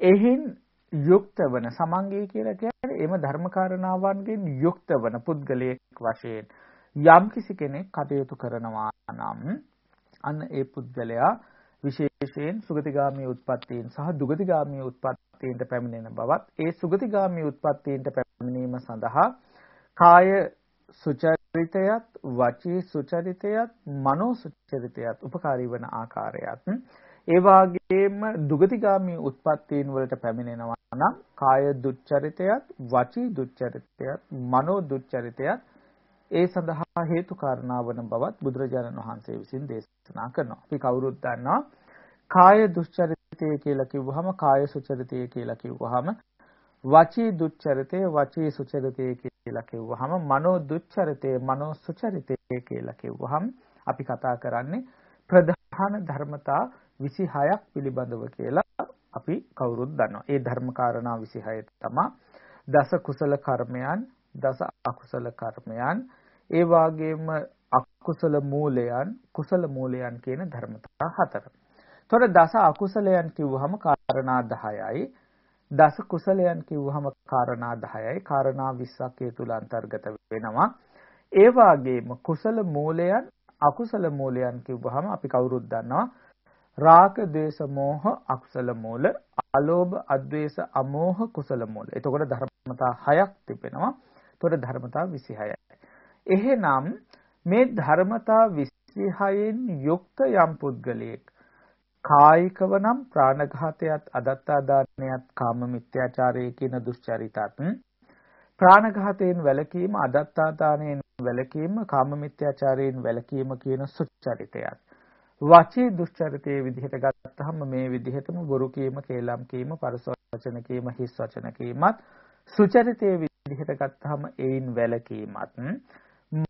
එහින් යුක්ත වන සමංගී කියලා කියන්නේ එම ධර්මකාරණාවන්ගෙන් යුක්ත වන පුද්ගලයෙක් වශයෙන් යම් කිසි කෙනෙක් කටයුතු කරනවා නම් අන්න ඒ පුද්ගලයා විශේෂයෙන් සුගතිගාමී උත්පත්තීන් සහ දුගතිගාමී උත්පත්තීන්ට පැමිණෙන බවත් ඒ සුගතිගාමී උත්පත්තීන්ට පැමිණීම සඳහා කාය සුචරිතයත් වචී සුචරිතයත් මනෝ සුචරිතයත් උපකාරී වන ආකාරයත් ඒ වාගේම දුගතිගාමී උත්පත්තීන් වලට පැමිණෙනවා නම් කාය දුච්චරිතයත් වචී දුච්චරිතයත් මනෝ දුච්චරිතයත් ඒ සඳහා හේතු කාරණා වන බවත් බුදුරජාණන් වහන්සේ විසින් දේශනා කරනවා. අපි කවුරුත් දන්නවා කාය දුස්චරිතය කියලා කිව්වහම කාය සුචරිතය කියලා කිව්වහම වචී දුච්චරිතය වචී සුචරිතය කියලා කිව්වහම මනෝ දුච්චරිතය මනෝ සුචරිතය කියලා කිව්වහම අපි කතා කරන්නේ ප්‍රධාන ධර්මතා 26ක් පිළිබඳව කියලා අපි කවුරුත් දන්නවා. ඒ ධර්ම කාරණා 26 තමයි දස කුසල කර්මයන් දස අකුසල කර්මයන් ඒ වාගේම අකුසල මූලයන් කුසල මූලයන් කියන ධර්මතා හතර. එතකොට දස අකුසලයන් කිව්වහම කාරණා 10යි දස කුසලයන් කිව්වහම කාරණා 10යි කාරණා 20ක් ඒ තුල අන්තර්ගත වෙනවා. ඒ වාගේම කුසල මූලයන් අකුසල මූලයන් කිව්වහම අපි කවුරුත් දන්නවා රාග දේශ මෝහ අකුසල මූල අලෝභ අද්වේෂ අමෝහ කුසල මූල. එතකොට ධර්මතා 6ක් තිබෙනවා. එතකොට ධර්මතා 26යි. එහෙනම් මේ ධර්මතා 26න් යුක්ත යම් පුද්ගලයෙක් කායිකව නම් ප්‍රාණඝාතයත් අදත්තා දානයත් කාම මිත්‍යාචාරය කියන දුස්චරිතත් ප්‍රාණඝාතයෙන් වැළකීම අදත්තා දානයෙන් වැළකීම කාම මිත්‍යාචාරයෙන් වැළකීම කියන සුචරිතයත් වචී දුස්චරිතයේ විදිහට ගත්තහම මේ විදිහටම බොරු කීම කේලම් කීම පරස වචන කීම හිස් වචන කීමත් සුචරිතයේ විදිහට ගත්තාම ඒයින් වැළකීමත්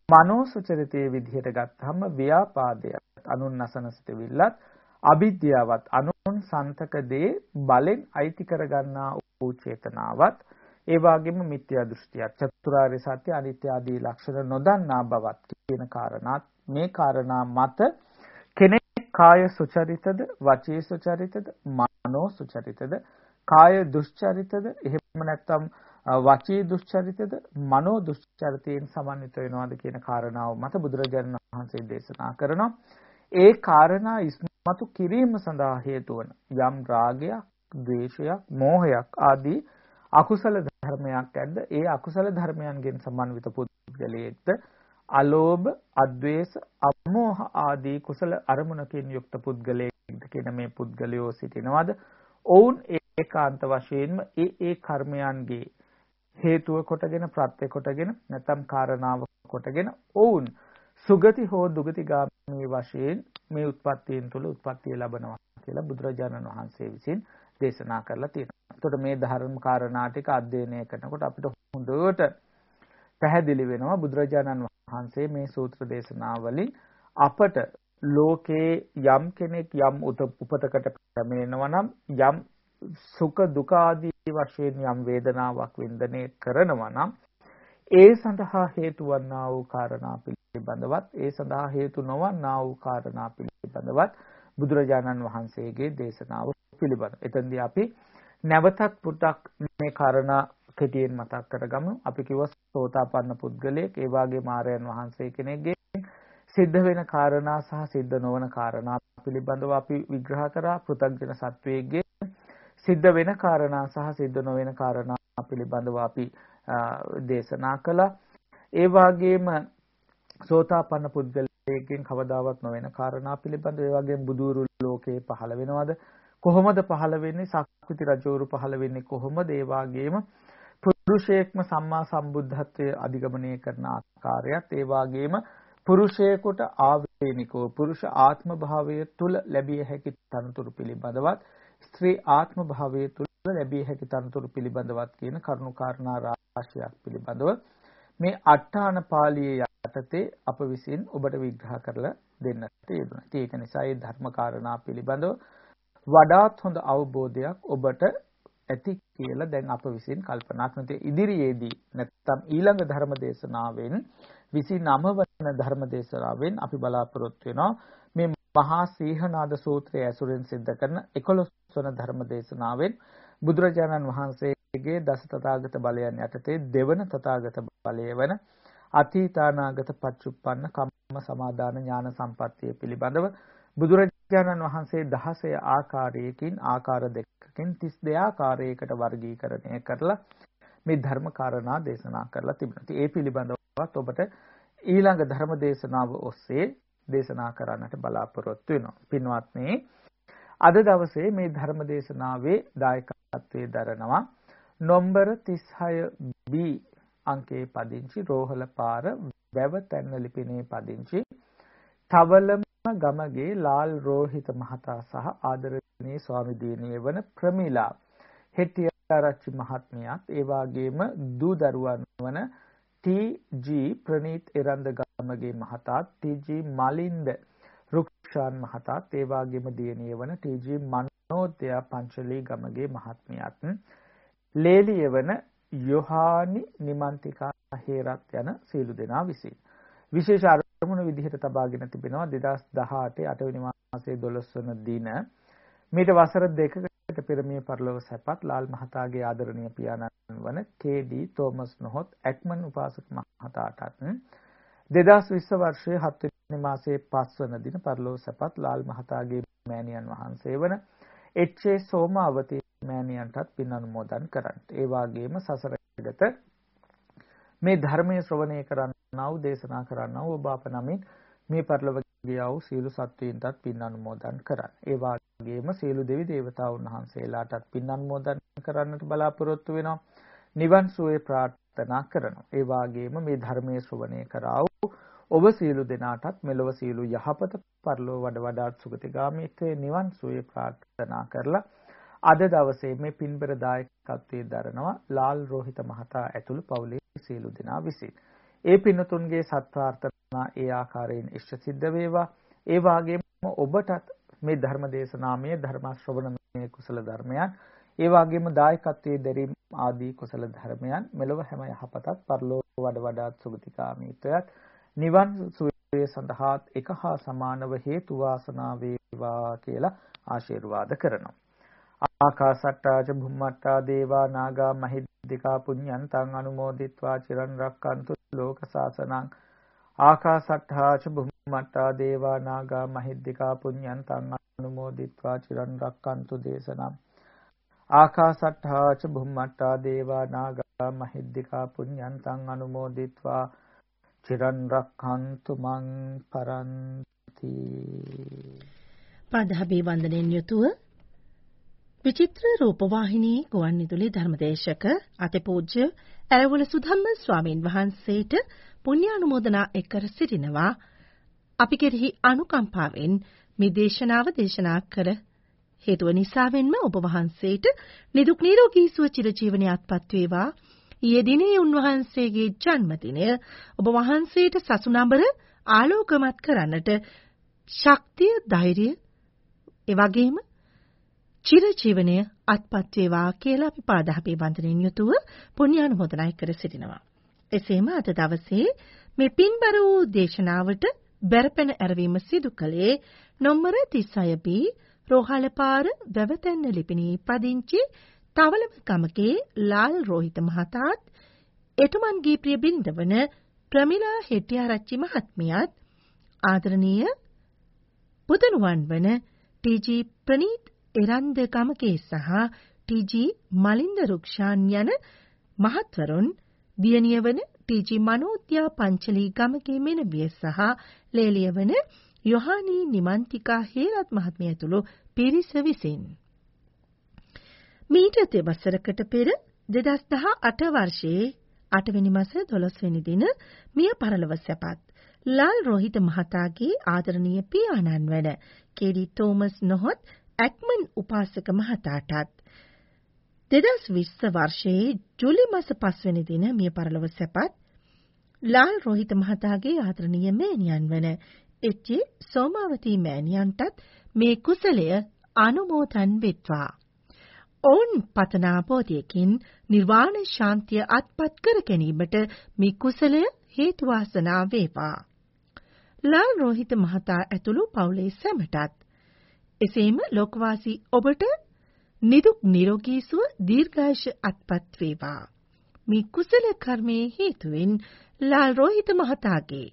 මනෝ සුචරිතයේ විදිහට ගත්තාම ව්‍යාපාදයක් අනුන් නසන සිටවිල්ලත් අවිද්‍යාවත් අනුන් සන්තක දේ බලෙන් අයිති කරගන්නා වූ චේතනාවත් ඒ වගේම මිත්‍යා දෘෂ්ටියක් චතුරාර්ය සත්‍ය අනිත්‍ය ආදී ලක්ෂණ නොදන්නා බවත් කියන කාරණාත් මේ කාරණා මත කෙනෙක් කාය සුචරිතද වචී සුචරිතද මනෝ සුචරිතද කාය දුෂ්චරිතද එහෙම නැත්නම් වචී දුෂ්චරිතද මනෝ දුෂ්චරිතයෙන් සමන්විත වෙනවාද කියන කාරණාව මත බුදුරජාණන් වහන්සේ දේශනා කරනවා. ඒ කාරණා ඉස්මතු කිරීම සඳහා හේතු වන යම් රාගයක්, ද්වේෂයක්, මෝහයක් ආදී අකුසල ධර්මයක් ඇද්ද ඒ අකුසල ධර්මයන්ගෙන් සමන්විත පුද්ගලයෙක්ද අලෝභ, අද්වේෂ, අමෝහ ආදී කුසල අරමුණකින් යුක්ත පුද්ගලයෙක්ද කියන මේ පුද්ගලයෝ සිටිනවද? ඔවුන් ඒකාන්ත වශයෙන්ම ඒ ඒ කර්මයන්ගේ හේතුව කොටගෙන ප්‍රත්‍ය කොටගෙන නැත්නම් කාරණාව කොටගෙන ඔවුන් සුගති හෝ දුගති ගාමී වශයෙන් මේ උත්පත්තියෙන් තුල උත්පත්තිය ලබනවා කියලා බුදුරජාණන් වහන්සේ විසින් දේශනා කරලා තියෙනවා. එතකොට මේ ධර්ම කාරණා ටික අධ්‍යයනය කරනකොට අපිට හොඳට පැහැදිලි වෙනවා බුදුරජාණන් වහන්සේ මේ සූත්‍ර දේශනාවලින් අපට ලෝකේ යම් කෙනෙක් යම් උපතකට පැමිණෙනවා නම් යම් සුඛ දුක ආදී වශයෙන් යම් වේදනාවක් වින්දනය කරනවා නම් ඒ සඳහා හේතු වන්නා වූ කාරණා පිළිබඳවත් ඒ සඳහා හේතු නොවන්නා වූ කාරණා පිළිබඳවත් බුදුරජාණන් වහන්සේගේ දේශනාව පිළිබඳ. එතෙන්දී අපි නැවතත් පුටක් මේ කාරණා කෙටියෙන් මතක් කරගමු. අපි කිව්වා සෝතාපන්න පුද්ගලයෙක් ඒ වාගේ මාරයන් වහන්සේ කෙනෙක්ගේ සිද්ධ වෙන කාරණා සහ සිද්ධ නොවන කාරණා පිළිබඳව අපි විග්‍රහ කරා පෘථග්ජන සත්වයේගේ සිද්ධ වෙන කාරණා සහ සිද්ධ නොවන කාරණා පිළිබඳව අපි දේශනා කළා. ඒ වගේම සෝතාපන්න පුද්ගලයෙක්ගෙන් කවදාවත් නොවන කාරණා පිළිබඳව ඒ වගේම බුදුරු ලෝකේ පහළ වෙනවද? කොහොමද පහළ වෙන්නේ? සක්විති රජවරු පහළ වෙන්නේ කොහොමද? ඒ වගේම පුරුෂයෙක්ම සම්මා සම්බුද්ධත්වයේ අධිගමනය කරන ආකාරයත් ඒ වගේම පුරුෂයෙකුට ආවේනිකව පුරුෂ ආත්ම භාවය තුල ලැබිය හැකි තනතුරු පිළිබඳවත් ස්ත්‍රී ආත්ම භාවය තුල ලැබිය හැකි තනතුරු පිළිබඳවත් කියන කරුණු කාරණා රාශියක් පිළිබඳව මේ අට්ඨාන පාළියේ යටතේ අප විසින් ඔබට විග්‍රහ කරලා දෙන්නට යෙදුණා. ඒක නිසා මේ ධර්ම කාරණා පිළිබඳව වඩාත් හොඳ අවබෝධයක් ඔබට ඇති කියලා දැන් අප විසින් කල්පනා කරන ඉදිරියේදී නැත්නම් ඊළඟ ධර්ම දේශනාවෙන් 29 වන ධර්ම දේශනාවෙන් අපි බලාපොරොත්තු වෙනවා මේ මහා සීහනාද සූත්‍රය ඇසුරෙන් සිද්ධ කරන 11 වන ධර්ම දේශනාවෙන් බුදුරජාණන් වහන්සේගේ දස තථාගත බලයන් යටතේ දෙවන තථාගත බලය වන අතීතානාගත පච්චුප්පන්න කම්ම සමාදාන ඥාන සම්පත්තිය පිළිබඳව බුදුරජාණන් වහන්සේ 16 ආකාරයකින් ආකාර දෙකකින් 32 ආකාරයකට වර්ගීකරණය කරලා මේ ධර්ම කාරණා දේශනා කරලා තිබෙනවා. ඒ පිළිබඳවත් ඔබට ඊළඟ ධර්ම දේශනාව ඔස්සේ දේශනා කරන්නට බලාපොරොත්තු වෙනවා. පින්වත්නි, අද දවසේ මේ ධර්ම දේශනාවේ දායකත්වයේ දරනවා නොම්බර 36B අංකයේ පදිංචි රෝහලපාර වැව තැන්න ලිපිනේ පදිංචි තවලම ගමගේ ලාල් රෝහිත මහතා සහ ආදරණීය ස්වාමි දිනිය වන ප්‍රමිලා හෙට්ටිආරච්චි මහත්මියත් ඒ වගේම දූ දරුවන් වන ටී.ජී. ප්‍රනීත් එරන්ද ගමගේ මහතාත් ටී.ජී. මලින්ද රුක්ෂාන් මහතාත් ඒ වගේම දියණිය වන ටී.ජී. මනෝදය පංචලී ගමගේ මහත්මියත් ලේලිය වන යොහානි නිමන්තිකා හේරත් යන සීලු දෙනා විසින් විශේෂ අරමුණු විදිහට තබාගෙන තිබෙනවා 2018 8 වෙනි මාසයේ 12 වන දින මීට වසර දෙකකට පෙර මේ පරලොව සැපත් ලාල් මහතාගේ ආදරණීය පියාණන් වන කේ.ඩී. තෝමස් නොහොත් ඇක්මන් උපාසක මහතාටත් 2020 වර්ෂයේ 7 වෙනි මාසයේ 5 වන දින පරලොව සැපත් ලාල් මහතාගේ මෑණියන් වහන්සේ වන එච්.ඒ. සෝමාවතී මෑණියන්ටත් පින් අනුමෝදන් කරන්ට. ඒ වාගේම සසරගත මේ ධර්මයේ ශ්‍රවණය කරන්නා වූ දේශනා කරන්නා වූ ඔබ අප නමින් මේ පරිලෝක ගියා වූ සීල සත්වයින්ටත් පින් අනුමෝදන් කරන්න. ඒ වගේම සීල දෙවි දේවතාවුන් වහන්සේලාටත් පින් අනුමෝදන් කරන්නට බලාපොරොත්තු වෙනවා. නිවන් සුවේ ප්‍රාර්ථනා කරනවා. ඒ වගේම මේ ධර්මයේ ශ්‍රවණය කරා වූ ඔබ සීල දෙනාටත් මෙලොව සීල යහපත පරිලෝක වඩ වඩාත් සුගතිගාමීත්වයේ නිවන් සුවේ ප්‍රාර්ථනා කරලා අද දවසේ මේ පින්බර දායකත්වයේ දරනවා ලාල් රෝහිත මහතා ඇතුළු පවුලේ සියලු දෙනා විසින්. ඒ පින්නතුන්ගේ සත්‍යාර්ථනා ඒ ආකාරයෙන් ඉෂ්ට සිද්ධ වේවා. ඒ වාගේම ඔබටත් මේ ධර්ම දේශනාමය ධර්ම ශ්‍රවණමය කුසල ධර්මයන් ඒ වගේම දායකත්වයේ දැරීම ආදී කුසල ධර්මයන් මෙලොව හැම යහපතත් පරලෝක වඩ වඩාත් සුගතිකාමීත්වයත් නිවන් සුවය සඳහාත් එක හා සමානව හේතු වාසනා වේවා කියලා ආශිර්වාද කරනවා. ආකාසට්ටාච බුම්මට්ටා දේවා නාගා මහිද්దికා පුඤ්ඤන්තං අනුමෝදිත්වා චිරන් රක්칸තු ලෝක සාසනං. ආකාසට්ටාච බුම්මට්ටා දේවා නාගා මහිද්దికා පුඤ්ඤන්තං අනුමෝදිත්වා චිරන් රක්칸තු දේශනම්. ආකාසට්ටාච බුම්මට්ටා දේවා නාගා මහිද්దికා පුඤ්ඤන්තං අනුමෝදිත්වා චිරන් රක්칸තු මං පරන්ති. පදහබේ වන්දනෙන් යුතුව විචිත්‍ර රූපවාහිනී ගුවන්විදුලි ධර්මදේශක අතිපූජ්‍ය ඇරවුල සුධම්ම ස්වාමීන් වහන්සේට පුණ්‍යානුමෝදනා එක් කර සිටිනවා. අපි කෙරෙහි අනුකම්පාවෙන් මේ දේශනාව දේශනා කර හේතුව නිසාවෙන්ම ඔබ වහන්සේට නිදුක් නිරෝගී සුව චිරජීවනයේ අත්පත් වේවා. ඊයේ දිනේ උන්වහන්සේගේ ජන්මදිනය ඔබ වහන්සේට සසුනඹර ආලෝකමත් කරන්නට ශක්තිය ධෛර්යය එවැගේම චිරජීවනය අත්පත් වේවා කියලා අපි පාදහපේ වන්දනෙන් යුතුව පුණ්‍යානුමෝදනා කර සිටිනවා. එසේම අද දවසේ මේ පින්බර වූ දේශනාවට බැරපෙන ඇරවීම සිදු කළේ නොම්බර 36B රෝහලපාර වැවතැන්න ලිපිණී පදිංචි තවලම ගමකේ ලාල් රෝහිත මහතාත් එතුමන්ගේ ප්‍රිය බිරිඳ වන ප්‍රමිලා හෙට්ටිආරච්චි මහත්මියත් ආදරණීය පුතණුවන් වන ටීජී ප්‍රනීත් එරන්ද ගමකේ සහ ටීජී මලින්ද රුක්ෂාන් යන මහත්වරුන් දියණිය වන ටීජී මනෝද්‍යා පංචලී ගමකේ මෙනවිය සහ ලේලිය වන යොහානී නිමන්තිකා හේරත් මහත්මිය ඇතුළු පිරිස විසින්. මීට දෙවසරකට පෙර 2018 වර්ෂයේ 8 වෙනි මාස 12 වෙනි දින මිය පරලොව සැපත් ලාල් රෝහිත මහතාගේ ආදරණීය පියාණන් වන කේඩි තෝමස් නොහොත් ඇක්මන් උපාසක මහතාටත් 2020 වර්ෂයේ ජූලි මාස 5 වෙනි දින මිය පරලොව සැපත් ලාල් රෝහිත මහතාගේ ආදරණීය මෑණියන් වන එච්.ජේ. සෝමාවතී මෑණියන්ටත් මේ කුසලය අනුමෝදන් වෙත්වා. ඔවුන් පතනා බෝධියකින් නිර්වාණ ශාන්තිය අත්පත් කර ගැනීමට මේ කුසලය හේතු වාසනා වේවා. ලාල් රෝහිත මහතා ඇතුළු පවුලේ සැමටත් එසේම ලෝකවාසී ඔබට නිදුක් නිරෝගී සුව දීර්ඝායුෂ අත්පත් වේවා. මේ කුසල කර්මයේ හේතුවෙන් ලාල් රෝහිත මහතාගේ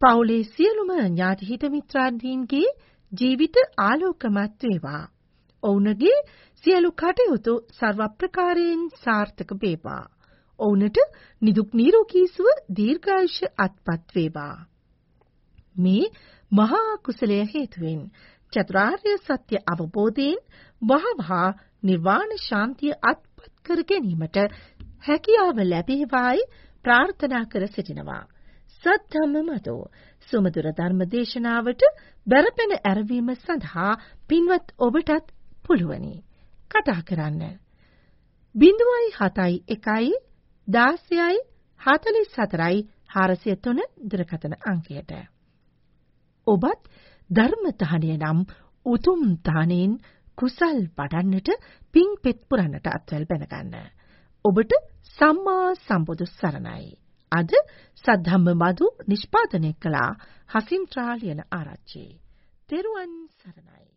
පවුලේ සියලුම ඥාති හිත මිත්‍රාදීන්ගේ ජීවිත ආලෝකමත් වේවා. ඔවුන්ගේ සියලු කටයුතු සර්ව ප්‍රකාරයෙන් සාර්ථක වේවා. ඔවුන්ට නිදුක් නිරෝගී සුව දීර්ඝායුෂ අත්පත් වේවා. මේ මහා කුසලය හේතුවෙන් චතුරාර්ය සත්‍ය අවබෝධයෙන් වහවහ නිර්වාණ ශාන්තිය අත්පත් කර ගැනීමට හැකියාව ලැබේවායි ප්‍රාර්ථනා කර සිටිනවා. සද්ධම්ම මතෝ සුමදුර ධර්ම දේශනාවට බැරපෙන ඇරවීම සඳහා පින්වත් ඔබටත් පුළුවනි. කතා කරන්න. 0.71 16යි 44යි 403 දුරකථන අංකයට. ඔබත් ධර්ම දාණය නම් උතුම් දාණයෙන් කුසල් වඩන්නට පින් පෙත් පුරන්නට අත්වැල් බැනගන්න. ඔබට සම්මා සම්බුදු සරණයි. අද සද්ධම්ම මදු නිෂ්පාදනය කළ හසින්ත්‍රා ලියන ආරච්චි. තෙරුවන් සරණයි.